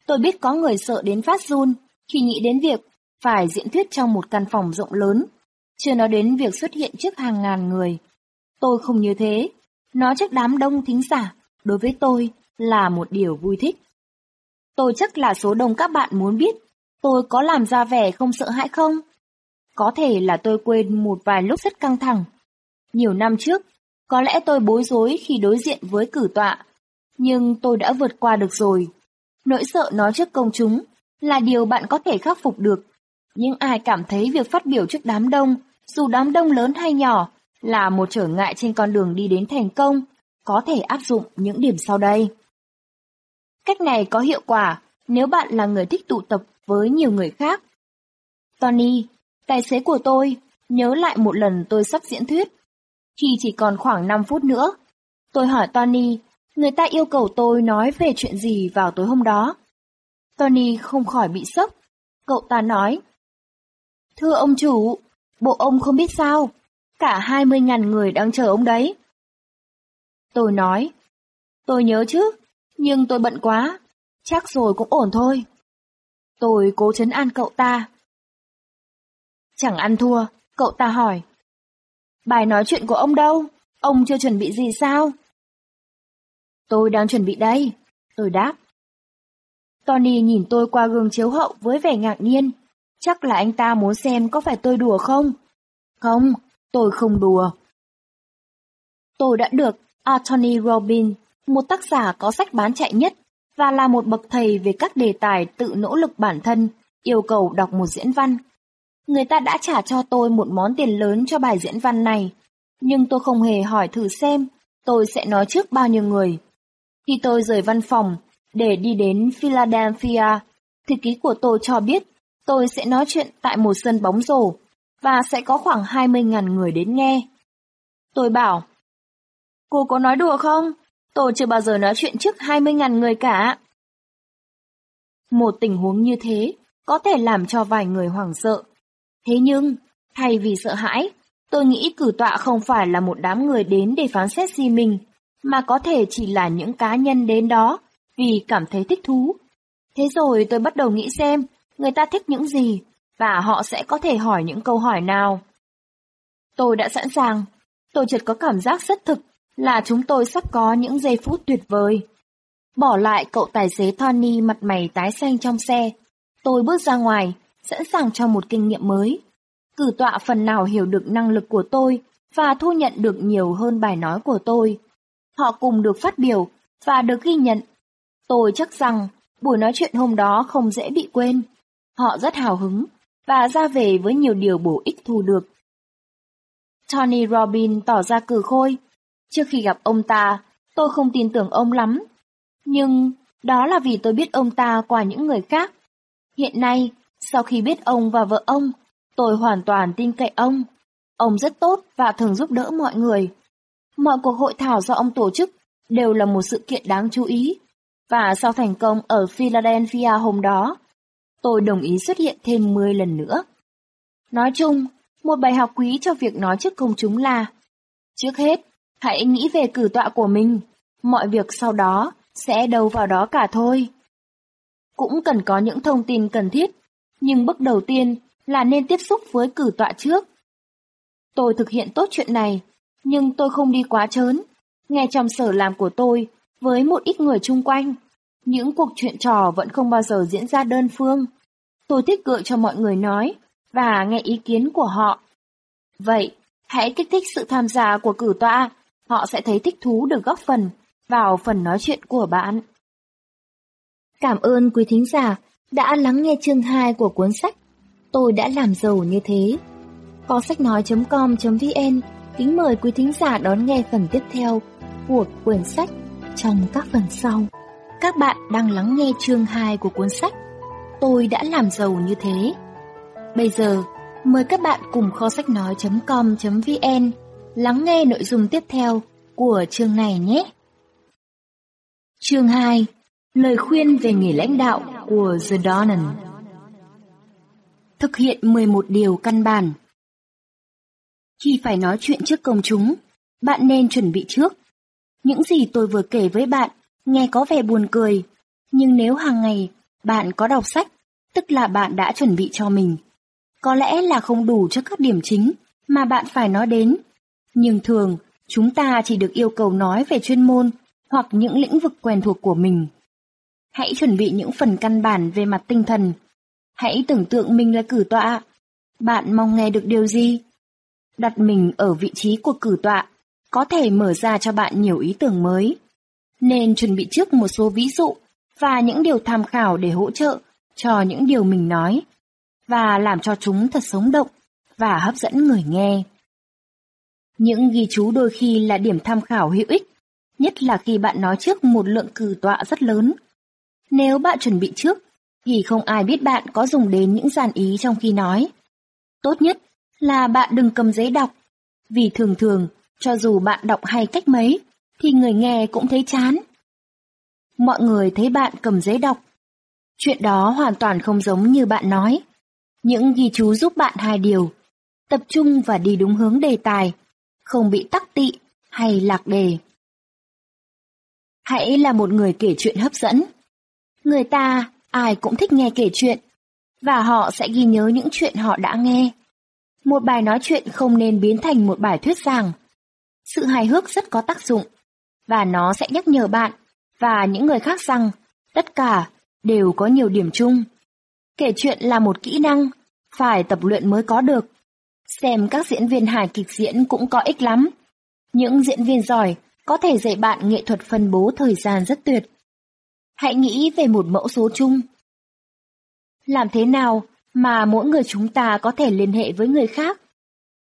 S1: Tôi biết có người sợ đến phát run khi nghĩ đến việc phải diễn thuyết trong một căn phòng rộng lớn, chưa nói đến việc xuất hiện trước hàng ngàn người. Tôi không như thế. Nói trước đám đông thính giả, đối với tôi là một điều vui thích. Tôi chắc là số đông các bạn muốn biết tôi có làm ra vẻ không sợ hãi không? Có thể là tôi quên một vài lúc rất căng thẳng. Nhiều năm trước, có lẽ tôi bối rối khi đối diện với cử tọa, nhưng tôi đã vượt qua được rồi. Nỗi sợ nói trước công chúng là điều bạn có thể khắc phục được. Nhưng ai cảm thấy việc phát biểu trước đám đông, dù đám đông lớn hay nhỏ, là một trở ngại trên con đường đi đến thành công, có thể áp dụng những điểm sau đây. Cách này có hiệu quả nếu bạn là người thích tụ tập với nhiều người khác. Tony, tài xế của tôi, nhớ lại một lần tôi sắp diễn thuyết. Khi chỉ còn khoảng 5 phút nữa, tôi hỏi Tony, người ta yêu cầu tôi nói về chuyện gì vào tối hôm đó. Tony không khỏi bị sốc. Cậu ta nói, Thưa ông chủ, bộ ông không biết sao, cả 20.000 người đang chờ ông đấy. Tôi nói, tôi nhớ chứ, nhưng tôi bận quá, chắc rồi cũng ổn thôi. Tôi cố chấn an cậu ta. Chẳng ăn thua, cậu ta hỏi. Bài nói chuyện của ông đâu? Ông chưa chuẩn bị gì sao? Tôi đang chuẩn bị đây, tôi đáp. Tony nhìn tôi qua gương chiếu hậu với vẻ ngạc nhiên. Chắc là anh ta muốn xem có phải tôi đùa không? Không, tôi không đùa. Tôi đã được Anthony Robbins, một tác giả có sách bán chạy nhất và là một bậc thầy về các đề tài tự nỗ lực bản thân, yêu cầu đọc một diễn văn. Người ta đã trả cho tôi một món tiền lớn cho bài diễn văn này, nhưng tôi không hề hỏi thử xem tôi sẽ nói trước bao nhiêu người. Khi tôi rời văn phòng để đi đến Philadelphia, thư ký của tôi cho biết tôi sẽ nói chuyện tại một sân bóng rổ và sẽ có khoảng 20.000 người đến nghe. Tôi bảo, cô có nói đùa không? Tôi chưa bao giờ nói chuyện trước 20.000 người cả. Một tình huống như thế có thể làm cho vài người hoảng sợ. Thế nhưng, thay vì sợ hãi, tôi nghĩ cử tọa không phải là một đám người đến để phán xét gì mình, mà có thể chỉ là những cá nhân đến đó vì cảm thấy thích thú. Thế rồi tôi bắt đầu nghĩ xem người ta thích những gì và họ sẽ có thể hỏi những câu hỏi nào. Tôi đã sẵn sàng, tôi chợt có cảm giác rất thực là chúng tôi sắp có những giây phút tuyệt vời. Bỏ lại cậu tài xế Tony mặt mày tái xanh trong xe, tôi bước ra ngoài, sẵn sàng cho một kinh nghiệm mới. Cử tọa phần nào hiểu được năng lực của tôi và thu nhận được nhiều hơn bài nói của tôi. Họ cùng được phát biểu và được ghi nhận. Tôi chắc rằng buổi nói chuyện hôm đó không dễ bị quên. Họ rất hào hứng và ra về với nhiều điều bổ ích thu được. Tony Robbins tỏ ra cử khôi Trước khi gặp ông ta, tôi không tin tưởng ông lắm. Nhưng đó là vì tôi biết ông ta qua những người khác. Hiện nay, sau khi biết ông và vợ ông, tôi hoàn toàn tin cậy ông. Ông rất tốt và thường giúp đỡ mọi người. Mọi cuộc hội thảo do ông tổ chức đều là một sự kiện đáng chú ý. Và sau thành công ở Philadelphia hôm đó, tôi đồng ý xuất hiện thêm 10 lần nữa. Nói chung, Một bài học quý cho việc nói trước công chúng là Trước hết, hãy nghĩ về cử tọa của mình, mọi việc sau đó sẽ đâu vào đó cả thôi. Cũng cần có những thông tin cần thiết, nhưng bước đầu tiên là nên tiếp xúc với cử tọa trước. Tôi thực hiện tốt chuyện này, nhưng tôi không đi quá trớn. Nghe trong sở làm của tôi, với một ít người chung quanh, những cuộc chuyện trò vẫn không bao giờ diễn ra đơn phương. Tôi thích gợi cho mọi người nói và nghe ý kiến của họ. Vậy, hãy kích thích sự tham gia của cử tọa, họ sẽ thấy thích thú được góp phần vào phần nói chuyện của bạn. Cảm ơn quý thính giả đã lắng nghe chương 2 của cuốn sách Tôi đã làm giàu như thế. Có sách nói.com.vn kính mời quý thính giả đón nghe phần tiếp theo của quyển sách trong các phần sau. Các bạn đang lắng nghe chương 2 của cuốn sách Tôi đã làm giàu như thế. Bây giờ, mời các bạn cùng kho sách nói.com.vn lắng nghe nội dung tiếp theo của chương này nhé. Chương 2 Lời khuyên về nghề lãnh đạo của The Donan Thực hiện 11 điều căn bản Khi phải nói chuyện trước công chúng, bạn nên chuẩn bị trước. Những gì tôi vừa kể với bạn nghe có vẻ buồn cười, nhưng nếu hàng ngày bạn có đọc sách, tức là bạn đã chuẩn bị cho mình. Có lẽ là không đủ cho các điểm chính mà bạn phải nói đến, nhưng thường chúng ta chỉ được yêu cầu nói về chuyên môn hoặc những lĩnh vực quen thuộc của mình. Hãy chuẩn bị những phần căn bản về mặt tinh thần. Hãy tưởng tượng mình là cử tọa. Bạn mong nghe được điều gì? Đặt mình ở vị trí của cử tọa có thể mở ra cho bạn nhiều ý tưởng mới. Nên chuẩn bị trước một số ví dụ và những điều tham khảo để hỗ trợ cho những điều mình nói và làm cho chúng thật sống động và hấp dẫn người nghe. Những ghi chú đôi khi là điểm tham khảo hữu ích, nhất là khi bạn nói trước một lượng cử tọa rất lớn. Nếu bạn chuẩn bị trước, thì không ai biết bạn có dùng đến những dàn ý trong khi nói. Tốt nhất là bạn đừng cầm giấy đọc, vì thường thường, cho dù bạn đọc hay cách mấy, thì người nghe cũng thấy chán. Mọi người thấy bạn cầm giấy đọc. Chuyện đó hoàn toàn không giống như bạn nói. Những ghi chú giúp bạn hai điều, tập trung và đi đúng hướng đề tài, không bị tắc tị hay lạc đề. Hãy là một người kể chuyện hấp dẫn. Người ta ai cũng thích nghe kể chuyện, và họ sẽ ghi nhớ những chuyện họ đã nghe. Một bài nói chuyện không nên biến thành một bài thuyết giảng. Sự hài hước rất có tác dụng, và nó sẽ nhắc nhở bạn và những người khác rằng tất cả đều có nhiều điểm chung. Kể chuyện là một kỹ năng, phải tập luyện mới có được. Xem các diễn viên hài kịch diễn cũng có ích lắm. Những diễn viên giỏi có thể dạy bạn nghệ thuật phân bố thời gian rất tuyệt. Hãy nghĩ về một mẫu số chung. Làm thế nào mà mỗi người chúng ta có thể liên hệ với người khác?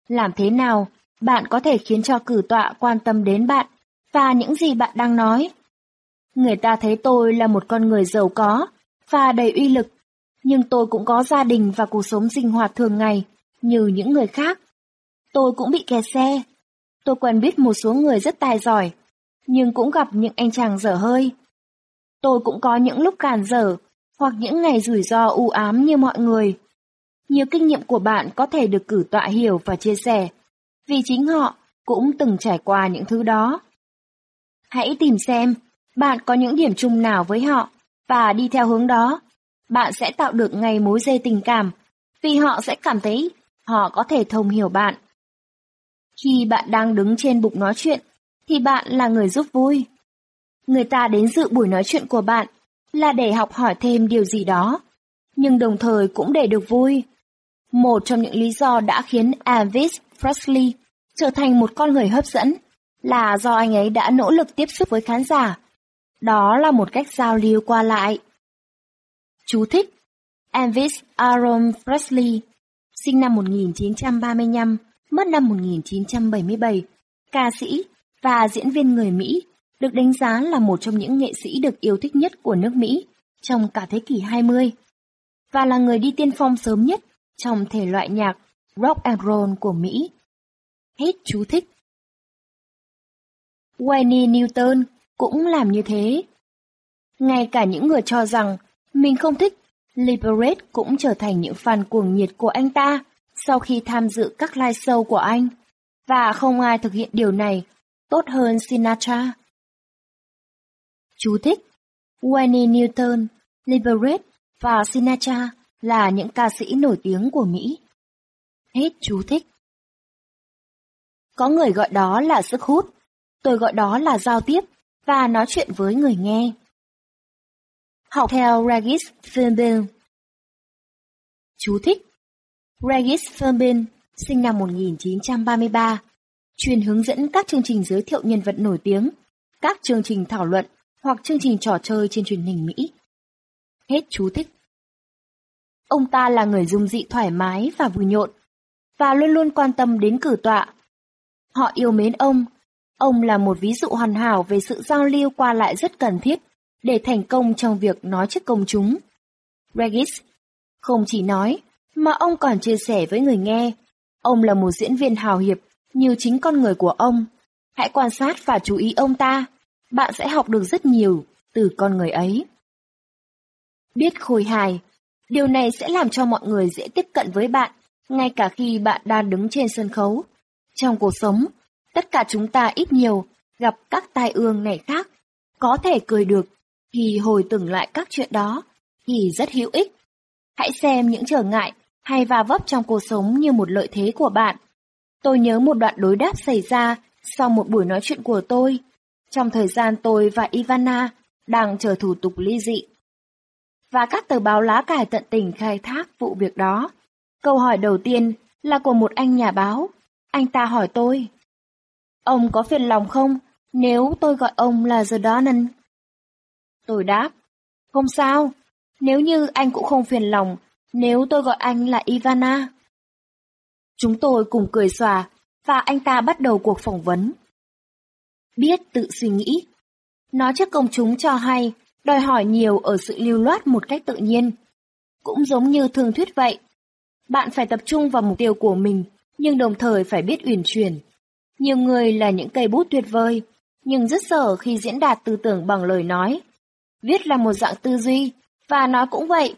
S1: Làm thế nào bạn có thể khiến cho cử tọa quan tâm đến bạn và những gì bạn đang nói? Người ta thấy tôi là một con người giàu có và đầy uy lực, nhưng tôi cũng có gia đình và cuộc sống sinh hoạt thường ngày như những người khác. Tôi cũng bị kẹt xe. Tôi quen biết một số người rất tài giỏi, nhưng cũng gặp những anh chàng dở hơi. Tôi cũng có những lúc càn dở, hoặc những ngày rủi ro u ám như mọi người. Nhiều kinh nghiệm của bạn có thể được cử tọa hiểu và chia sẻ, vì chính họ cũng từng trải qua những thứ đó. Hãy tìm xem bạn có những điểm chung nào với họ và đi theo hướng đó. Bạn sẽ tạo được ngay mối dây tình cảm vì họ sẽ cảm thấy họ có thể thông hiểu bạn. Khi bạn đang đứng trên bục nói chuyện, thì bạn là người giúp vui. Người ta đến dự buổi nói chuyện của bạn là để học hỏi thêm điều gì đó, nhưng đồng thời cũng để được vui. Một trong những lý do đã khiến Elvis Presley trở thành một con người hấp dẫn là do anh ấy đã nỗ lực tiếp xúc với khán giả. Đó là một cách giao lưu qua lại. Chú thích Elvis Aaron Presley sinh năm 1935, mất năm 1977, ca sĩ và diễn viên người Mỹ, được đánh giá là một trong những nghệ sĩ được yêu thích nhất của nước Mỹ trong cả thế kỷ 20, và là người đi tiên phong sớm nhất trong thể loại nhạc rock and roll của Mỹ. Hết chú thích. Wayne Newton cũng làm như thế. Ngay cả những người cho rằng mình không thích Liberate cũng trở thành những fan cuồng nhiệt của anh ta sau khi tham dự các live show của anh, và không ai thực hiện điều này tốt hơn Sinatra. Chú thích Wayne Newton, Liberate và Sinatra là những ca sĩ nổi tiếng của Mỹ. Hết chú thích. Có người gọi đó là sức hút, tôi gọi đó là giao tiếp và nói chuyện với người nghe. Học theo Regis Philbin Chú thích Regis Philbin sinh năm 1933, chuyên hướng dẫn các chương trình giới thiệu nhân vật nổi tiếng, các chương trình thảo luận hoặc chương trình trò chơi trên truyền hình Mỹ. Hết chú thích. Ông ta là người dung dị thoải mái và vui nhộn, và luôn luôn quan tâm đến cử tọa. Họ yêu mến ông. Ông là một ví dụ hoàn hảo về sự giao lưu qua lại rất cần thiết để thành công trong việc nói trước công chúng. Regis không chỉ nói, mà ông còn chia sẻ với người nghe. Ông là một diễn viên hào hiệp như chính con người của ông. Hãy quan sát và chú ý ông ta. Bạn sẽ học được rất nhiều từ con người ấy. Biết khôi hài, điều này sẽ làm cho mọi người dễ tiếp cận với bạn, ngay cả khi bạn đang đứng trên sân khấu. Trong cuộc sống, tất cả chúng ta ít nhiều gặp các tai ương này khác, có thể cười được thì hồi tưởng lại các chuyện đó thì rất hữu ích. Hãy xem những trở ngại hay va vấp trong cuộc sống như một lợi thế của bạn. Tôi nhớ một đoạn đối đáp xảy ra sau một buổi nói chuyện của tôi, trong thời gian tôi và Ivana đang chờ thủ tục ly dị. Và các tờ báo lá cải tận tình khai thác vụ việc đó. Câu hỏi đầu tiên là của một anh nhà báo. Anh ta hỏi tôi. Ông có phiền lòng không nếu tôi gọi ông là The Donan? Tôi đáp. Không sao, nếu như anh cũng không phiền lòng nếu tôi gọi anh là Ivana. Chúng tôi cùng cười xòa và anh ta bắt đầu cuộc phỏng vấn. Biết tự suy nghĩ. Nói trước công chúng cho hay, đòi hỏi nhiều ở sự lưu loát một cách tự nhiên. Cũng giống như thường thuyết vậy. Bạn phải tập trung vào mục tiêu của mình, nhưng đồng thời phải biết uyển chuyển. Nhiều người là những cây bút tuyệt vời, nhưng rất sợ khi diễn đạt tư tưởng bằng lời nói. Viết là một dạng tư duy, và nói cũng vậy.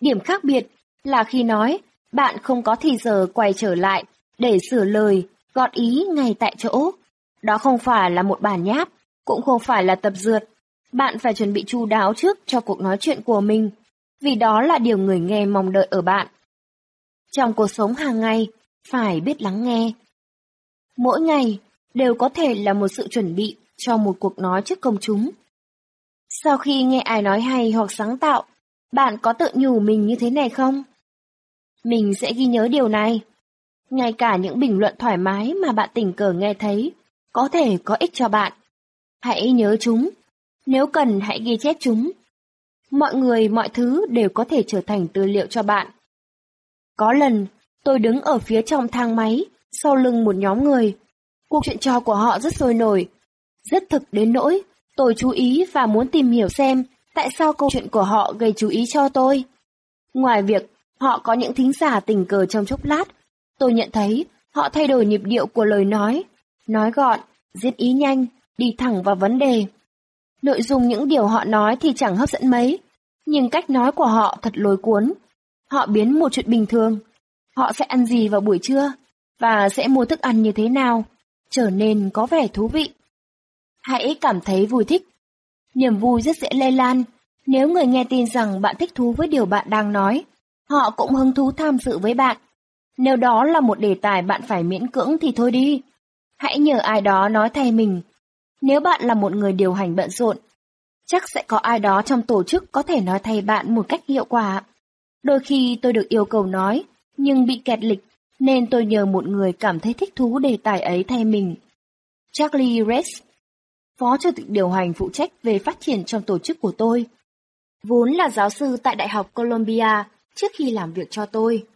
S1: Điểm khác biệt là khi nói, bạn không có thì giờ quay trở lại để sửa lời, gọt ý ngay tại chỗ. Đó không phải là một bản nháp, cũng không phải là tập dượt. Bạn phải chuẩn bị chu đáo trước cho cuộc nói chuyện của mình, vì đó là điều người nghe mong đợi ở bạn. Trong cuộc sống hàng ngày, phải biết lắng nghe. Mỗi ngày đều có thể là một sự chuẩn bị cho một cuộc nói trước công chúng. Sau khi nghe ai nói hay hoặc sáng tạo, bạn có tự nhủ mình như thế này không? Mình sẽ ghi nhớ điều này. Ngay cả những bình luận thoải mái mà bạn tình cờ nghe thấy, có thể có ích cho bạn. Hãy nhớ chúng. Nếu cần hãy ghi chép chúng. Mọi người, mọi thứ đều có thể trở thành tư liệu cho bạn. Có lần, tôi đứng ở phía trong thang máy, sau lưng một nhóm người. Cuộc chuyện trò của họ rất sôi nổi, rất thực đến nỗi tôi chú ý và muốn tìm hiểu xem tại sao câu chuyện của họ gây chú ý cho tôi. Ngoài việc họ có những thính giả tình cờ trong chốc lát, tôi nhận thấy họ thay đổi nhịp điệu của lời nói, nói gọn, giết ý nhanh, đi thẳng vào vấn đề. Nội dung những điều họ nói thì chẳng hấp dẫn mấy, nhưng cách nói của họ thật lôi cuốn. Họ biến một chuyện bình thường. Họ sẽ ăn gì vào buổi trưa, và sẽ mua thức ăn như thế nào, trở nên có vẻ thú vị. Hãy cảm thấy vui thích. Niềm vui rất dễ lây lan. Nếu người nghe tin rằng bạn thích thú với điều bạn đang nói, họ cũng hứng thú tham dự với bạn. Nếu đó là một đề tài bạn phải miễn cưỡng thì thôi đi. Hãy nhờ ai đó nói thay mình. Nếu bạn là một người điều hành bận rộn, chắc sẽ có ai đó trong tổ chức có thể nói thay bạn một cách hiệu quả. Đôi khi tôi được yêu cầu nói, nhưng bị kẹt lịch, nên tôi nhờ một người cảm thấy thích thú đề tài ấy thay mình. Charlie Rest phó chủ tịch điều hành phụ trách về phát triển trong tổ chức của tôi. Vốn là giáo sư tại Đại học Columbia trước khi làm việc cho tôi.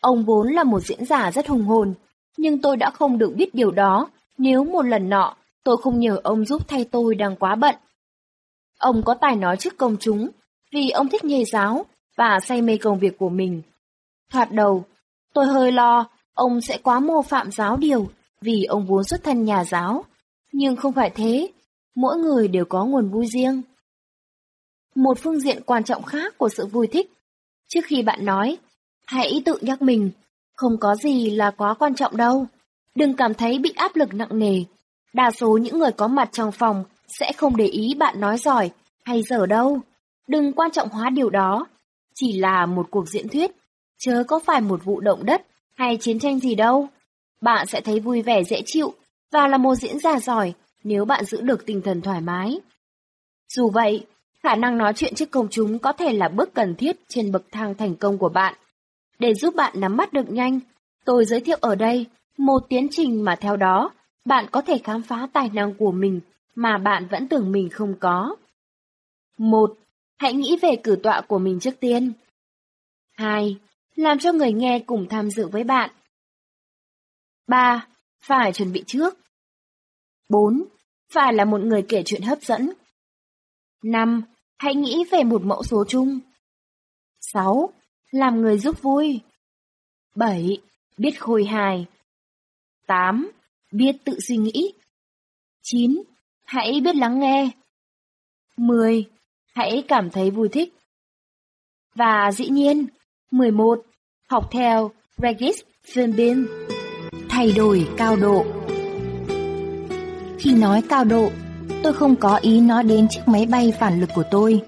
S1: Ông vốn là một diễn giả rất hùng hồn, nhưng tôi đã không được biết điều đó nếu một lần nọ tôi không nhờ ông giúp thay tôi đang quá bận. Ông có tài nói trước công chúng vì ông thích nghề giáo và say mê công việc của mình. Thoạt đầu, tôi hơi lo ông sẽ quá mô phạm giáo điều vì ông vốn xuất thân nhà giáo. Nhưng không phải thế, mỗi người đều có nguồn vui riêng. Một phương diện quan trọng khác của sự vui thích, trước khi bạn nói, hãy tự nhắc mình, không có gì là quá quan trọng đâu. Đừng cảm thấy bị áp lực nặng nề. Đa số những người có mặt trong phòng sẽ không để ý bạn nói giỏi hay dở đâu. Đừng quan trọng hóa điều đó. Chỉ là một cuộc diễn thuyết, chớ có phải một vụ động đất hay chiến tranh gì đâu. Bạn sẽ thấy vui vẻ dễ chịu và là một diễn giả giỏi nếu bạn giữ được tinh thần thoải mái. Dù vậy, khả năng nói chuyện trước công chúng có thể là bước cần thiết trên bậc thang thành công của bạn. Để giúp bạn nắm bắt được nhanh, tôi giới thiệu ở đây một tiến trình mà theo đó bạn có thể khám phá tài năng của mình mà bạn vẫn tưởng mình không có. 1. Hãy nghĩ về cử tọa của mình trước tiên. 2. Làm cho người nghe cùng tham dự với bạn. 3. Phải chuẩn bị trước. 4. Phải là một người kể chuyện hấp dẫn. 5. Hãy nghĩ về một mẫu số chung. 6. Làm người giúp vui. 7. Biết khôi hài. 8. Biết tự suy nghĩ. 9. Hãy biết lắng nghe. 10. Hãy cảm thấy vui thích. Và dĩ nhiên, 11. Học theo Regis Philbin. Thay đổi cao độ Khi nói cao độ, tôi không có ý nói đến chiếc máy bay phản lực của tôi.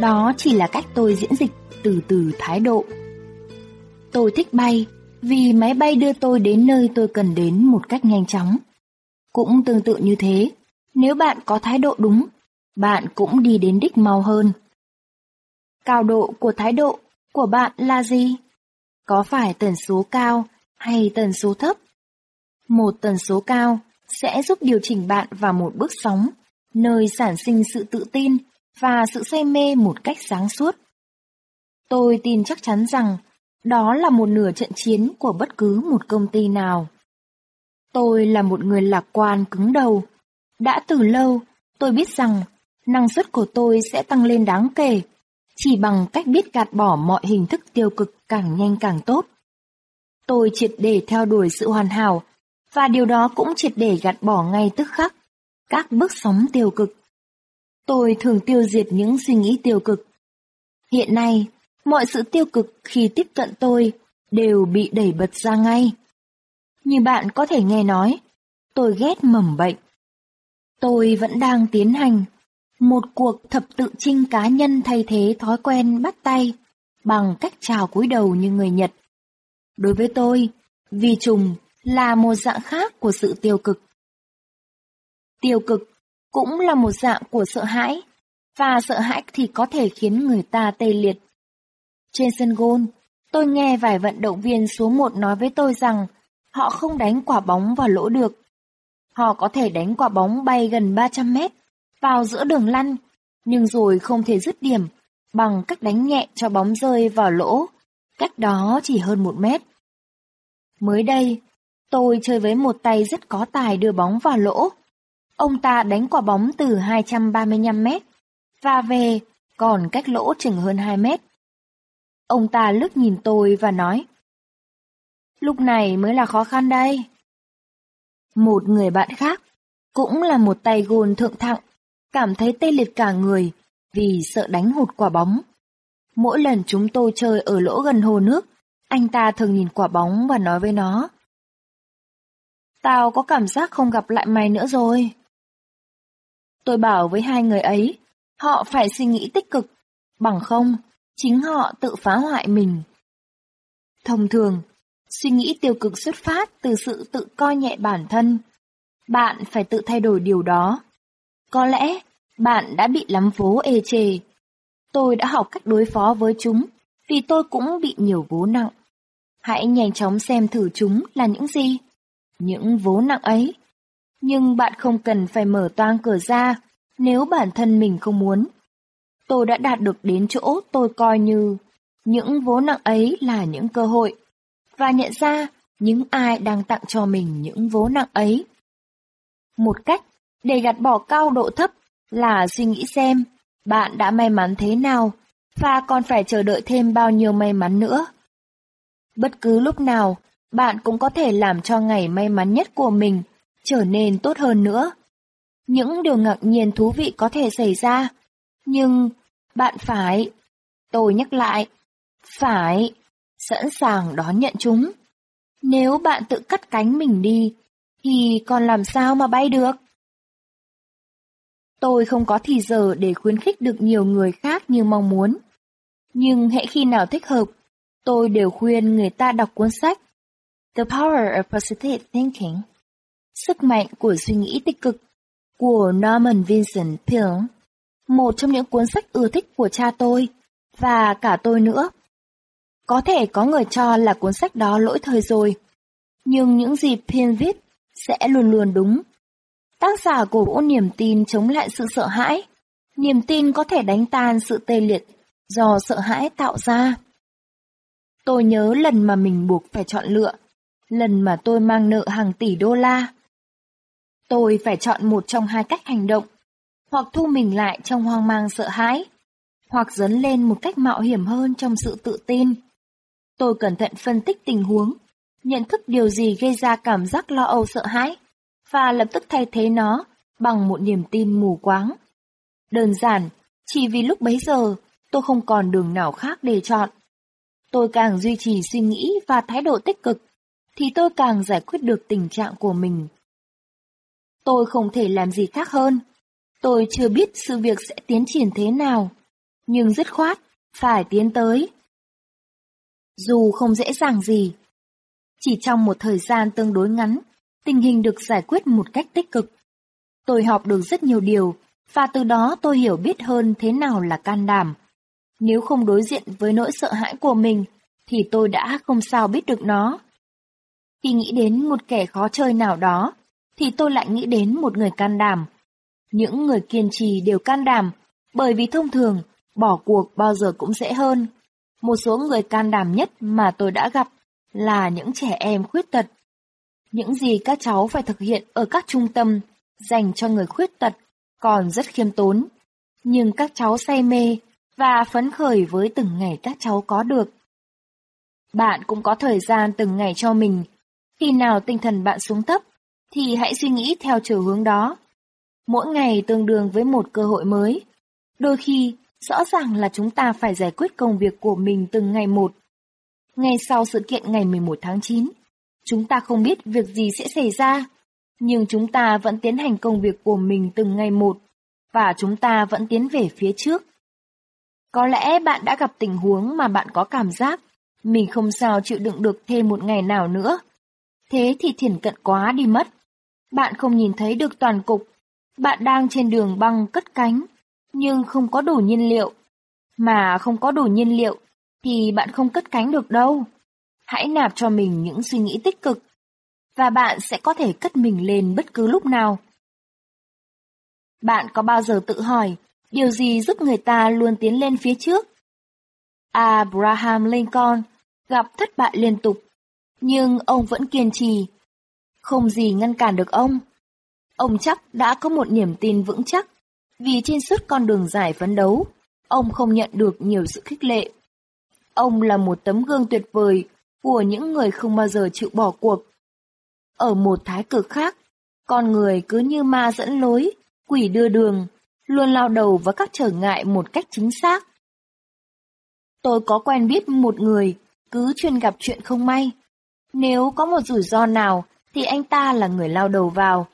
S1: Đó chỉ là cách tôi diễn dịch từ từ thái độ. Tôi thích bay vì máy bay đưa tôi đến nơi tôi cần đến một cách nhanh chóng. Cũng tương tự như thế, nếu bạn có thái độ đúng, bạn cũng đi đến đích mau hơn. Cao độ của thái độ của bạn là gì? Có phải tần số cao hay tần số thấp? Một tần số cao sẽ giúp điều chỉnh bạn vào một bước sóng, nơi sản sinh sự tự tin và sự say mê một cách sáng suốt. Tôi tin chắc chắn rằng đó là một nửa trận chiến của bất cứ một công ty nào. Tôi là một người lạc quan cứng đầu. Đã từ lâu, tôi biết rằng năng suất của tôi sẽ tăng lên đáng kể, chỉ bằng cách biết gạt bỏ mọi hình thức tiêu cực càng nhanh càng tốt. Tôi triệt để theo đuổi sự hoàn hảo, và điều đó cũng triệt để gạt bỏ ngay tức khắc các bước sóng tiêu cực. Tôi thường tiêu diệt những suy nghĩ tiêu cực. Hiện nay, mọi sự tiêu cực khi tiếp cận tôi đều bị đẩy bật ra ngay. Như bạn có thể nghe nói, tôi ghét mầm bệnh. Tôi vẫn đang tiến hành một cuộc thập tự trinh cá nhân thay thế thói quen bắt tay bằng cách chào cúi đầu như người Nhật. Đối với tôi, vi trùng là một dạng khác của sự tiêu cực. Tiêu cực cũng là một dạng của sợ hãi, và sợ hãi thì có thể khiến người ta tê liệt. Trên sân gôn, tôi nghe vài vận động viên số 1 nói với tôi rằng họ không đánh quả bóng vào lỗ được. Họ có thể đánh quả bóng bay gần 300 mét vào giữa đường lăn, nhưng rồi không thể dứt điểm bằng cách đánh nhẹ cho bóng rơi vào lỗ, cách đó chỉ hơn một mét. Mới đây, tôi chơi với một tay rất có tài đưa bóng vào lỗ. Ông ta đánh quả bóng từ 235 mét và về còn cách lỗ chừng hơn 2 mét. Ông ta lướt nhìn tôi và nói Lúc này mới là khó khăn đây. Một người bạn khác, cũng là một tay gôn thượng thặng, cảm thấy tê liệt cả người vì sợ đánh hụt quả bóng. Mỗi lần chúng tôi chơi ở lỗ gần hồ nước, anh ta thường nhìn quả bóng và nói với nó. Tao có cảm giác không gặp lại mày nữa rồi. Tôi bảo với hai người ấy, họ phải suy nghĩ tích cực, bằng không, chính họ tự phá hoại mình. Thông thường, suy nghĩ tiêu cực xuất phát từ sự tự coi nhẹ bản thân. Bạn phải tự thay đổi điều đó. Có lẽ bạn đã bị lắm vố ê chề. Tôi đã học cách đối phó với chúng vì tôi cũng bị nhiều vố nặng. Hãy nhanh chóng xem thử chúng là những gì. Những vố nặng ấy. Nhưng bạn không cần phải mở toang cửa ra nếu bản thân mình không muốn. Tôi đã đạt được đến chỗ tôi coi như những vố nặng ấy là những cơ hội và nhận ra những ai đang tặng cho mình những vố nặng ấy. Một cách để gạt bỏ cao độ thấp là suy nghĩ xem bạn đã may mắn thế nào và còn phải chờ đợi thêm bao nhiêu may mắn nữa. Bất cứ lúc nào, bạn cũng có thể làm cho ngày may mắn nhất của mình trở nên tốt hơn nữa. Những điều ngạc nhiên thú vị có thể xảy ra, nhưng bạn phải, tôi nhắc lại, phải sẵn sàng đón nhận chúng. Nếu bạn tự cắt cánh mình đi, thì còn làm sao mà bay được? Tôi không có thì giờ để khuyến khích được nhiều người khác như mong muốn. Nhưng hệ khi nào thích hợp, tôi đều khuyên người ta đọc cuốn sách The Power of Positive Thinking Sức mạnh của suy nghĩ tích cực của Norman Vincent Peale, một trong những cuốn sách ưa thích của cha tôi và cả tôi nữa. Có thể có người cho là cuốn sách đó lỗi thời rồi, nhưng những gì Peale viết sẽ luôn luôn đúng. Tác giả cổ vũ niềm tin chống lại sự sợ hãi. Niềm tin có thể đánh tan sự tê liệt do sợ hãi tạo ra. Tôi nhớ lần mà mình buộc phải chọn lựa, lần mà tôi mang nợ hàng tỷ đô la. Tôi phải chọn một trong hai cách hành động, hoặc thu mình lại trong hoang mang sợ hãi, hoặc dấn lên một cách mạo hiểm hơn trong sự tự tin. Tôi cẩn thận phân tích tình huống, nhận thức điều gì gây ra cảm giác lo âu sợ hãi, và lập tức thay thế nó bằng một niềm tin mù quáng. Đơn giản, chỉ vì lúc bấy giờ tôi không còn đường nào khác để chọn. Tôi càng duy trì suy nghĩ và thái độ tích cực, thì tôi càng giải quyết được tình trạng của mình. Tôi không thể làm gì khác hơn. Tôi chưa biết sự việc sẽ tiến triển thế nào, nhưng dứt khoát, phải tiến tới. Dù không dễ dàng gì, chỉ trong một thời gian tương đối ngắn, tình hình được giải quyết một cách tích cực. Tôi học được rất nhiều điều, và từ đó tôi hiểu biết hơn thế nào là can đảm. Nếu không đối diện với nỗi sợ hãi của mình, thì tôi đã không sao biết được nó. Khi nghĩ đến một kẻ khó chơi nào đó, thì tôi lại nghĩ đến một người can đảm. Những người kiên trì đều can đảm, bởi vì thông thường, bỏ cuộc bao giờ cũng dễ hơn. Một số người can đảm nhất mà tôi đã gặp là những trẻ em khuyết tật. Những gì các cháu phải thực hiện ở các trung tâm dành cho người khuyết tật còn rất khiêm tốn. Nhưng các cháu say mê và phấn khởi với từng ngày các cháu có được. Bạn cũng có thời gian từng ngày cho mình. Khi nào tinh thần bạn xuống thấp, thì hãy suy nghĩ theo chiều hướng đó. Mỗi ngày tương đương với một cơ hội mới. Đôi khi, rõ ràng là chúng ta phải giải quyết công việc của mình từng ngày một. Ngay sau sự kiện ngày 11 tháng 9, chúng ta không biết việc gì sẽ xảy ra, nhưng chúng ta vẫn tiến hành công việc của mình từng ngày một, và chúng ta vẫn tiến về phía trước. Có lẽ bạn đã gặp tình huống mà bạn có cảm giác mình không sao chịu đựng được thêm một ngày nào nữa. Thế thì thiển cận quá đi mất. Bạn không nhìn thấy được toàn cục. Bạn đang trên đường băng cất cánh, nhưng không có đủ nhiên liệu. Mà không có đủ nhiên liệu, thì bạn không cất cánh được đâu. Hãy nạp cho mình những suy nghĩ tích cực, và bạn sẽ có thể cất mình lên bất cứ lúc nào. Bạn có bao giờ tự hỏi, điều gì giúp người ta luôn tiến lên phía trước? Abraham Lincoln gặp thất bại liên tục, nhưng ông vẫn kiên trì. Không gì ngăn cản được ông. Ông chắc đã có một niềm tin vững chắc, vì trên suốt con đường dài phấn đấu, ông không nhận được nhiều sự khích lệ. Ông là một tấm gương tuyệt vời của những người không bao giờ chịu bỏ cuộc. Ở một thái cực khác, con người cứ như ma dẫn lối, quỷ đưa đường, luôn lao đầu vào các trở ngại một cách chính xác. Tôi có quen biết một người cứ chuyên gặp chuyện không may. Nếu có một rủi ro nào thì anh ta là người lao đầu vào.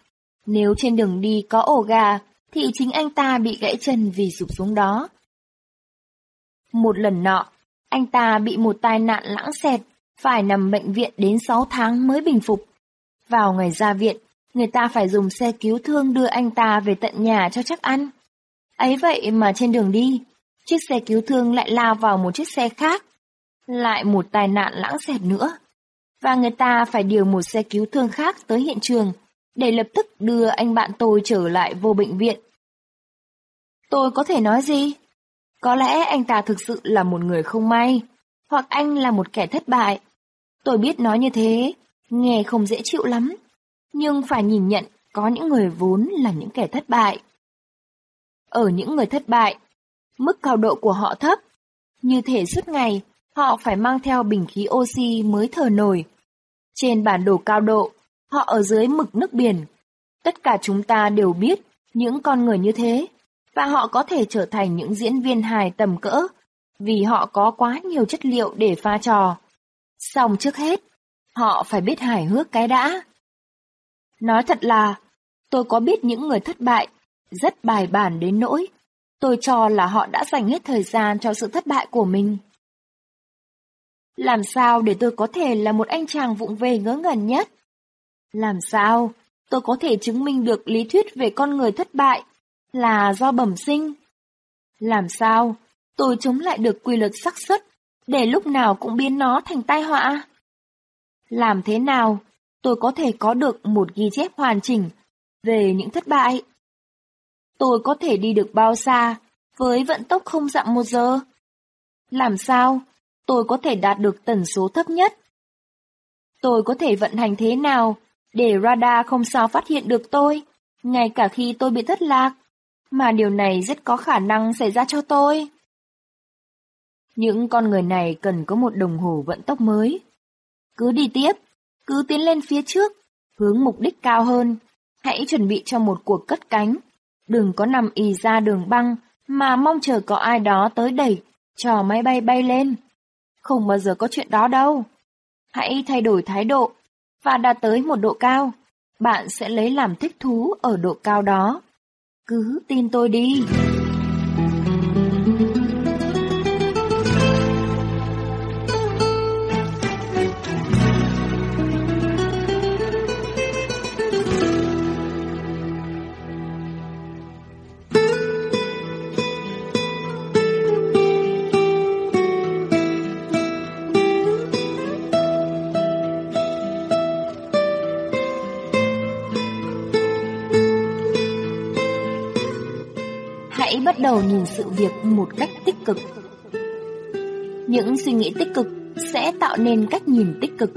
S1: Nếu trên đường đi có ổ gà thì chính anh ta bị gãy chân vì sụp xuống đó. Một lần nọ, anh ta bị một tai nạn lãng xẹt, phải nằm bệnh viện đến 6 tháng mới bình phục. Vào ngày ra viện, người ta phải dùng xe cứu thương đưa anh ta về tận nhà cho chắc ăn. Ấy vậy mà trên đường đi, chiếc xe cứu thương lại lao vào một chiếc xe khác. Lại một tai nạn lãng xẹt nữa. Và người ta phải điều một xe cứu thương khác tới hiện trường để lập tức đưa anh bạn tôi trở lại vô bệnh viện. Tôi có thể nói gì? Có lẽ anh ta thực sự là một người không may, hoặc anh là một kẻ thất bại. Tôi biết nói như thế, nghe không dễ chịu lắm, nhưng phải nhìn nhận có những người vốn là những kẻ thất bại. Ở những người thất bại, mức cao độ của họ thấp, như thể suốt ngày họ phải mang theo bình khí oxy mới thở nổi. Trên bản đồ cao độ, họ ở dưới mực nước biển. Tất cả chúng ta đều biết những con người như thế, và họ có thể trở thành những diễn viên hài tầm cỡ, vì họ có quá nhiều chất liệu để pha trò. Xong trước hết, Họ phải biết hài hước cái đã. Nói thật là, tôi có biết những người thất bại, rất bài bản đến nỗi. Tôi cho là họ đã dành hết thời gian cho sự thất bại của mình. Làm sao để tôi có thể là một anh chàng vụng về ngớ ngẩn nhất? Làm sao tôi có thể chứng minh được lý thuyết về con người thất bại là do bẩm sinh? Làm sao tôi chống lại được quy luật xác suất, để lúc nào cũng biến nó thành tai họa? Làm thế nào tôi có thể có được một ghi chép hoàn chỉnh về những thất bại? Tôi có thể đi được bao xa với vận tốc không dặm một giờ? Làm sao tôi có thể đạt được tần số thấp nhất? Tôi có thể vận hành thế nào để radar không sao phát hiện được tôi, ngay cả khi tôi bị thất lạc? Mà điều này rất có khả năng xảy ra cho tôi. Những con người này cần có một đồng hồ vận tốc mới. Cứ đi tiếp, cứ tiến lên phía trước, hướng mục đích cao hơn. Hãy chuẩn bị cho một cuộc cất cánh. Đừng có nằm ì ra đường băng mà mong chờ có ai đó tới đẩy, cho máy bay bay lên. Không bao giờ có chuyện đó đâu. Hãy thay đổi thái độ và đạt tới một độ cao. Bạn sẽ lấy làm thích thú ở độ cao đó. Cứ tin tôi đi. Đầu nhìn sự việc một cách tích cực. Những suy nghĩ tích cực sẽ tạo nên cách nhìn tích cực.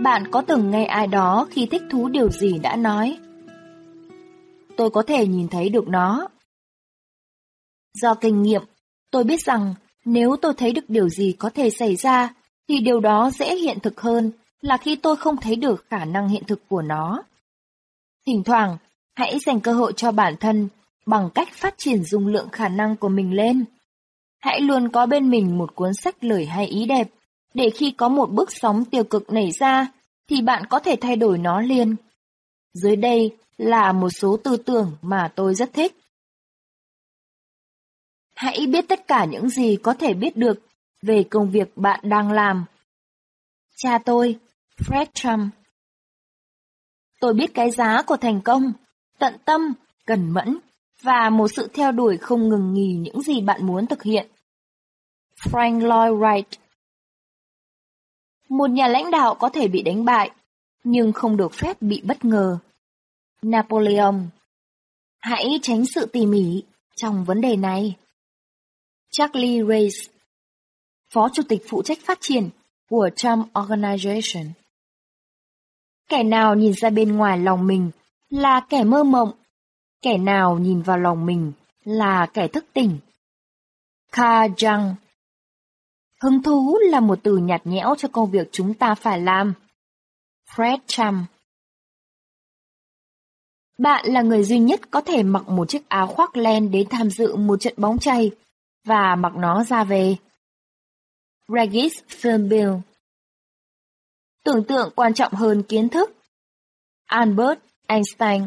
S1: Bạn có từng nghe ai đó khi thích thú điều gì đã nói? Tôi có thể nhìn thấy được nó. Do kinh nghiệm, tôi biết rằng nếu tôi thấy được điều gì có thể xảy ra, thì điều đó dễ hiện thực hơn là khi tôi không thấy được khả năng hiện thực của nó. Thỉnh thoảng, hãy dành cơ hội cho bản thân bằng cách phát triển dung lượng khả năng của mình lên. Hãy luôn có bên mình một cuốn sách lời hay ý đẹp, để khi có một bước sóng tiêu cực nảy ra, thì bạn có thể thay đổi nó liền. Dưới đây là một số tư tưởng mà tôi rất thích. Hãy biết tất cả những gì có thể biết được về công việc bạn đang làm. Cha tôi, Fred Trump Tôi biết cái giá của thành công, tận tâm, cẩn mẫn và một sự theo đuổi không ngừng nghỉ những gì bạn muốn thực hiện. Frank Lloyd Wright Một nhà lãnh đạo có thể bị đánh bại, nhưng không được phép bị bất ngờ. Napoleon Hãy tránh sự tỉ mỉ trong vấn đề này. Charlie Race Phó Chủ tịch phụ trách phát triển của Trump Organization Kẻ nào nhìn ra bên ngoài lòng mình là kẻ mơ mộng Kẻ nào nhìn vào lòng mình là kẻ thức tỉnh. Kha Jung Hứng thú là một từ nhạt nhẽo cho công việc chúng ta phải làm. Fred Cham Bạn là người duy nhất có thể mặc một chiếc áo khoác len đến tham dự một trận bóng chày và mặc nó ra về. Regis Philbill Tưởng tượng quan trọng hơn kiến thức. Albert Einstein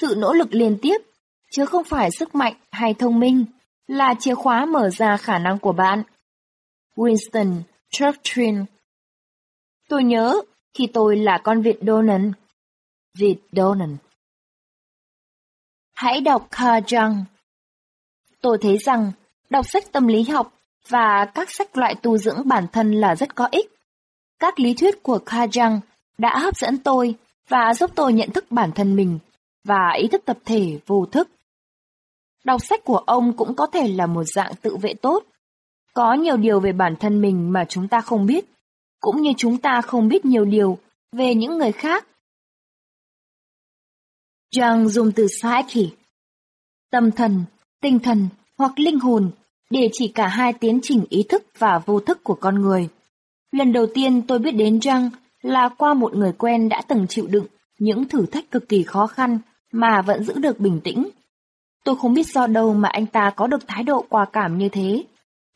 S1: sự nỗ lực liên tiếp, chứ không phải sức mạnh hay thông minh, là chìa khóa mở ra khả năng của bạn. Winston Churchill Tôi nhớ khi tôi là con vịt Donan. Vịt Donan Hãy đọc Carl Jung. Tôi thấy rằng đọc sách tâm lý học và các sách loại tu dưỡng bản thân là rất có ích. Các lý thuyết của Carl Jung đã hấp dẫn tôi và giúp tôi nhận thức bản thân mình và ý thức tập thể vô thức. Đọc sách của ông cũng có thể là một dạng tự vệ tốt. Có nhiều điều về bản thân mình mà chúng ta không biết, cũng như chúng ta không biết nhiều điều về những người khác. Jung dùng từ psyche, tâm thần, tinh thần hoặc linh hồn để chỉ cả hai tiến trình ý thức và vô thức của con người. Lần đầu tiên tôi biết đến Jung là qua một người quen đã từng chịu đựng những thử thách cực kỳ khó khăn mà vẫn giữ được bình tĩnh. Tôi không biết do đâu mà anh ta có được thái độ quả cảm như thế.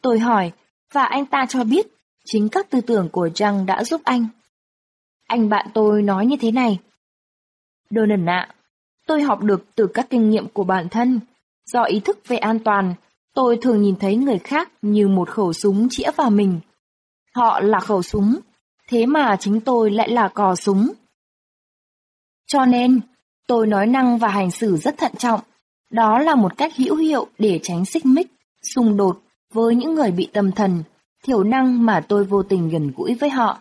S1: Tôi hỏi, và anh ta cho biết Chính các tư tưởng của Jung đã giúp anh. Anh bạn tôi nói như thế này. Donald ạ, tôi học được từ các kinh nghiệm của bản thân. Do ý thức về an toàn, tôi thường nhìn thấy người khác như một khẩu súng chĩa vào mình. Họ là khẩu súng, thế mà chính tôi lại là cò súng. Cho nên, tôi nói năng và hành xử rất thận trọng. Đó là một cách hữu hiệu để tránh xích mích, xung đột với những người bị tâm thần, thiểu năng mà tôi vô tình gần gũi với họ.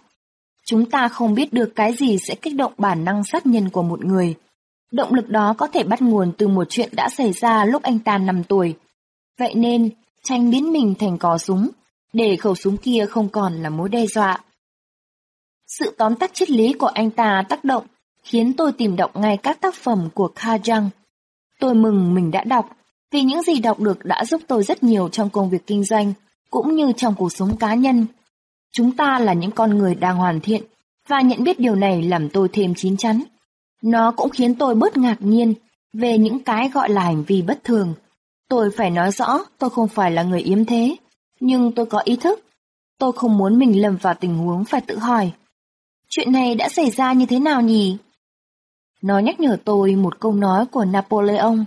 S1: Chúng ta không biết được cái gì sẽ kích động bản năng sát nhân của một người. Động lực đó có thể bắt nguồn từ một chuyện đã xảy ra lúc anh ta 5 tuổi. Vậy nên, tranh biến mình thành cò súng, để khẩu súng kia không còn là mối đe dọa. Sự tóm tắt triết lý của anh ta tác động khiến tôi tìm đọc ngay các tác phẩm của Kha Jung. Tôi mừng mình đã đọc, vì những gì đọc được đã giúp tôi rất nhiều trong công việc kinh doanh, cũng như trong cuộc sống cá nhân. Chúng ta là những con người đang hoàn thiện, và nhận biết điều này làm tôi thêm chín chắn. Nó cũng khiến tôi bớt ngạc nhiên về những cái gọi là hành vi bất thường. Tôi phải nói rõ tôi không phải là người yếm thế, nhưng tôi có ý thức. Tôi không muốn mình lầm vào tình huống phải tự hỏi. Chuyện này đã xảy ra như thế nào nhỉ? Nó nhắc nhở tôi một câu nói của Napoleon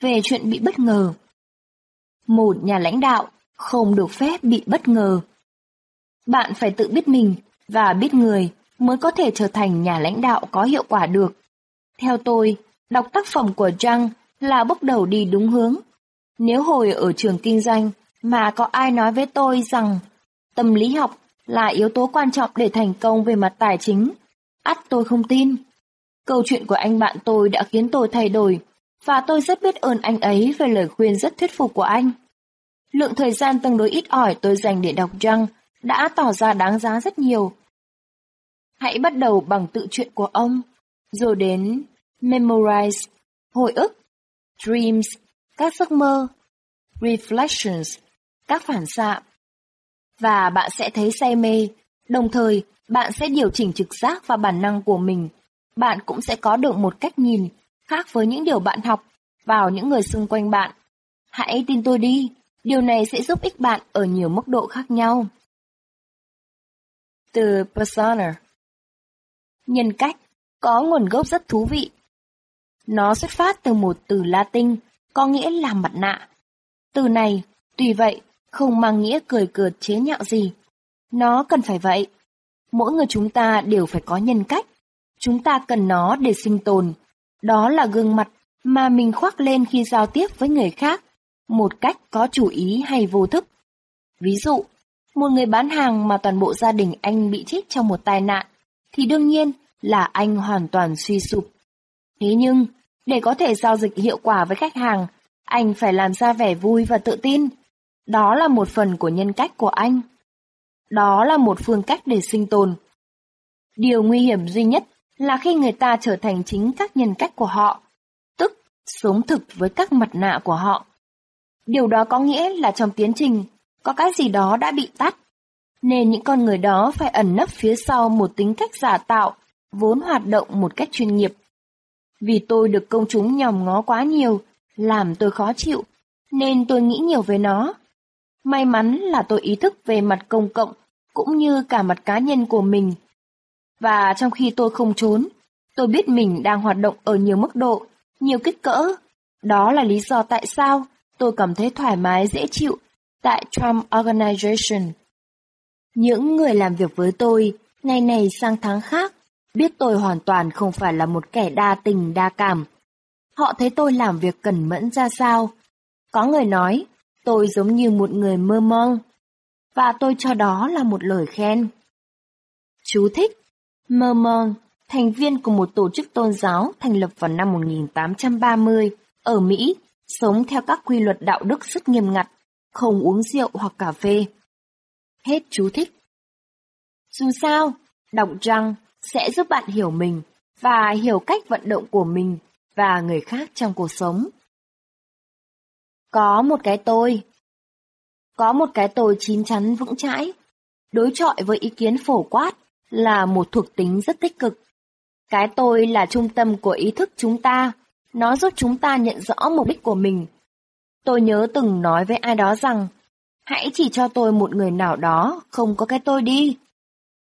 S1: về chuyện bị bất ngờ. Một nhà lãnh đạo không được phép bị bất ngờ. Bạn phải tự biết mình và biết người mới có thể trở thành nhà lãnh đạo có hiệu quả được. Theo tôi, đọc tác phẩm của Jung là bước đầu đi đúng hướng. Nếu hồi ở trường kinh doanh mà có ai nói với tôi rằng tâm lý học là yếu tố quan trọng để thành công về mặt tài chính, ắt tôi không tin. Câu chuyện của anh bạn tôi đã khiến tôi thay đổi, và tôi rất biết ơn anh ấy về lời khuyên rất thuyết phục của anh. Lượng thời gian tương đối ít ỏi tôi dành để đọc Jung đã tỏ ra đáng giá rất nhiều. Hãy bắt đầu bằng tự truyện của ông, rồi đến Memorize, hồi ức, Dreams, các giấc mơ, Reflections, các phản xạ. Và bạn sẽ thấy say mê, đồng thời bạn sẽ điều chỉnh trực giác và bản năng của mình. Bạn cũng sẽ có được một cách nhìn khác với những điều bạn học vào những người xung quanh bạn. Hãy tin tôi đi, điều này sẽ giúp ích bạn ở nhiều mức độ khác nhau. Từ persona Nhân cách có nguồn gốc rất thú vị. Nó xuất phát từ một từ Latin có nghĩa là mặt nạ. Từ này, tùy vậy, không mang nghĩa cười cợt chế nhạo gì. Nó cần phải vậy. Mỗi người chúng ta đều phải có nhân cách. Chúng ta cần nó để sinh tồn. Đó là gương mặt mà mình khoác lên khi giao tiếp với người khác, một cách có chủ ý hay vô thức. Ví dụ, một người bán hàng mà toàn bộ gia đình anh bị chết trong một tai nạn, thì đương nhiên là anh hoàn toàn suy sụp. Thế nhưng, để có thể giao dịch hiệu quả với khách hàng, anh phải làm ra vẻ vui và tự tin. Đó là một phần của nhân cách của anh. Đó là một phương cách để sinh tồn. Điều nguy hiểm duy nhất là khi người ta trở thành chính các nhân cách của họ, tức sống thực với các mặt nạ của họ. Điều đó có nghĩa là trong tiến trình, có cái gì đó đã bị tắt, nên những con người đó phải ẩn nấp phía sau một tính cách giả tạo, vốn hoạt động một cách chuyên nghiệp. Vì tôi được công chúng nhòm ngó quá nhiều, làm tôi khó chịu, nên tôi nghĩ nhiều về nó. May mắn là tôi ý thức về mặt công cộng, cũng như cả mặt cá nhân của mình. Và trong khi tôi không trốn, tôi biết mình đang hoạt động ở nhiều mức độ, nhiều kích cỡ. Đó là lý do tại sao tôi cảm thấy thoải mái dễ chịu tại Trump Organization. Những người làm việc với tôi, ngày này sang tháng khác, biết tôi hoàn toàn không phải là một kẻ đa tình đa cảm. Họ thấy tôi làm việc cẩn mẫn ra sao. Có người nói, tôi giống như một người mơ mong. Và tôi cho đó là một lời khen. Chú thích Mormon, thành viên của một tổ chức tôn giáo thành lập vào năm 1830 ở Mỹ, sống theo các quy luật đạo đức rất nghiêm ngặt, không uống rượu hoặc cà phê. Hết chú thích. Dù sao, đọc răng sẽ giúp bạn hiểu mình và hiểu cách vận động của mình và người khác trong cuộc sống. Có một cái tôi. Có một cái tôi chín chắn vững chãi, đối chọi với ý kiến phổ quát là một thuộc tính rất tích cực. Cái tôi là trung tâm của ý thức chúng ta, nó giúp chúng ta nhận rõ mục đích của mình. Tôi nhớ từng nói với ai đó rằng, Hãy chỉ cho tôi một người nào đó, không có cái tôi đi.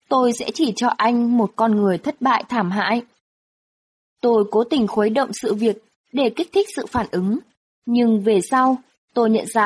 S1: Tôi sẽ chỉ cho anh một con người thất bại thảm hại. Tôi cố tình khuấy động sự việc để kích thích sự phản ứng. Nhưng về sau, tôi nhận ra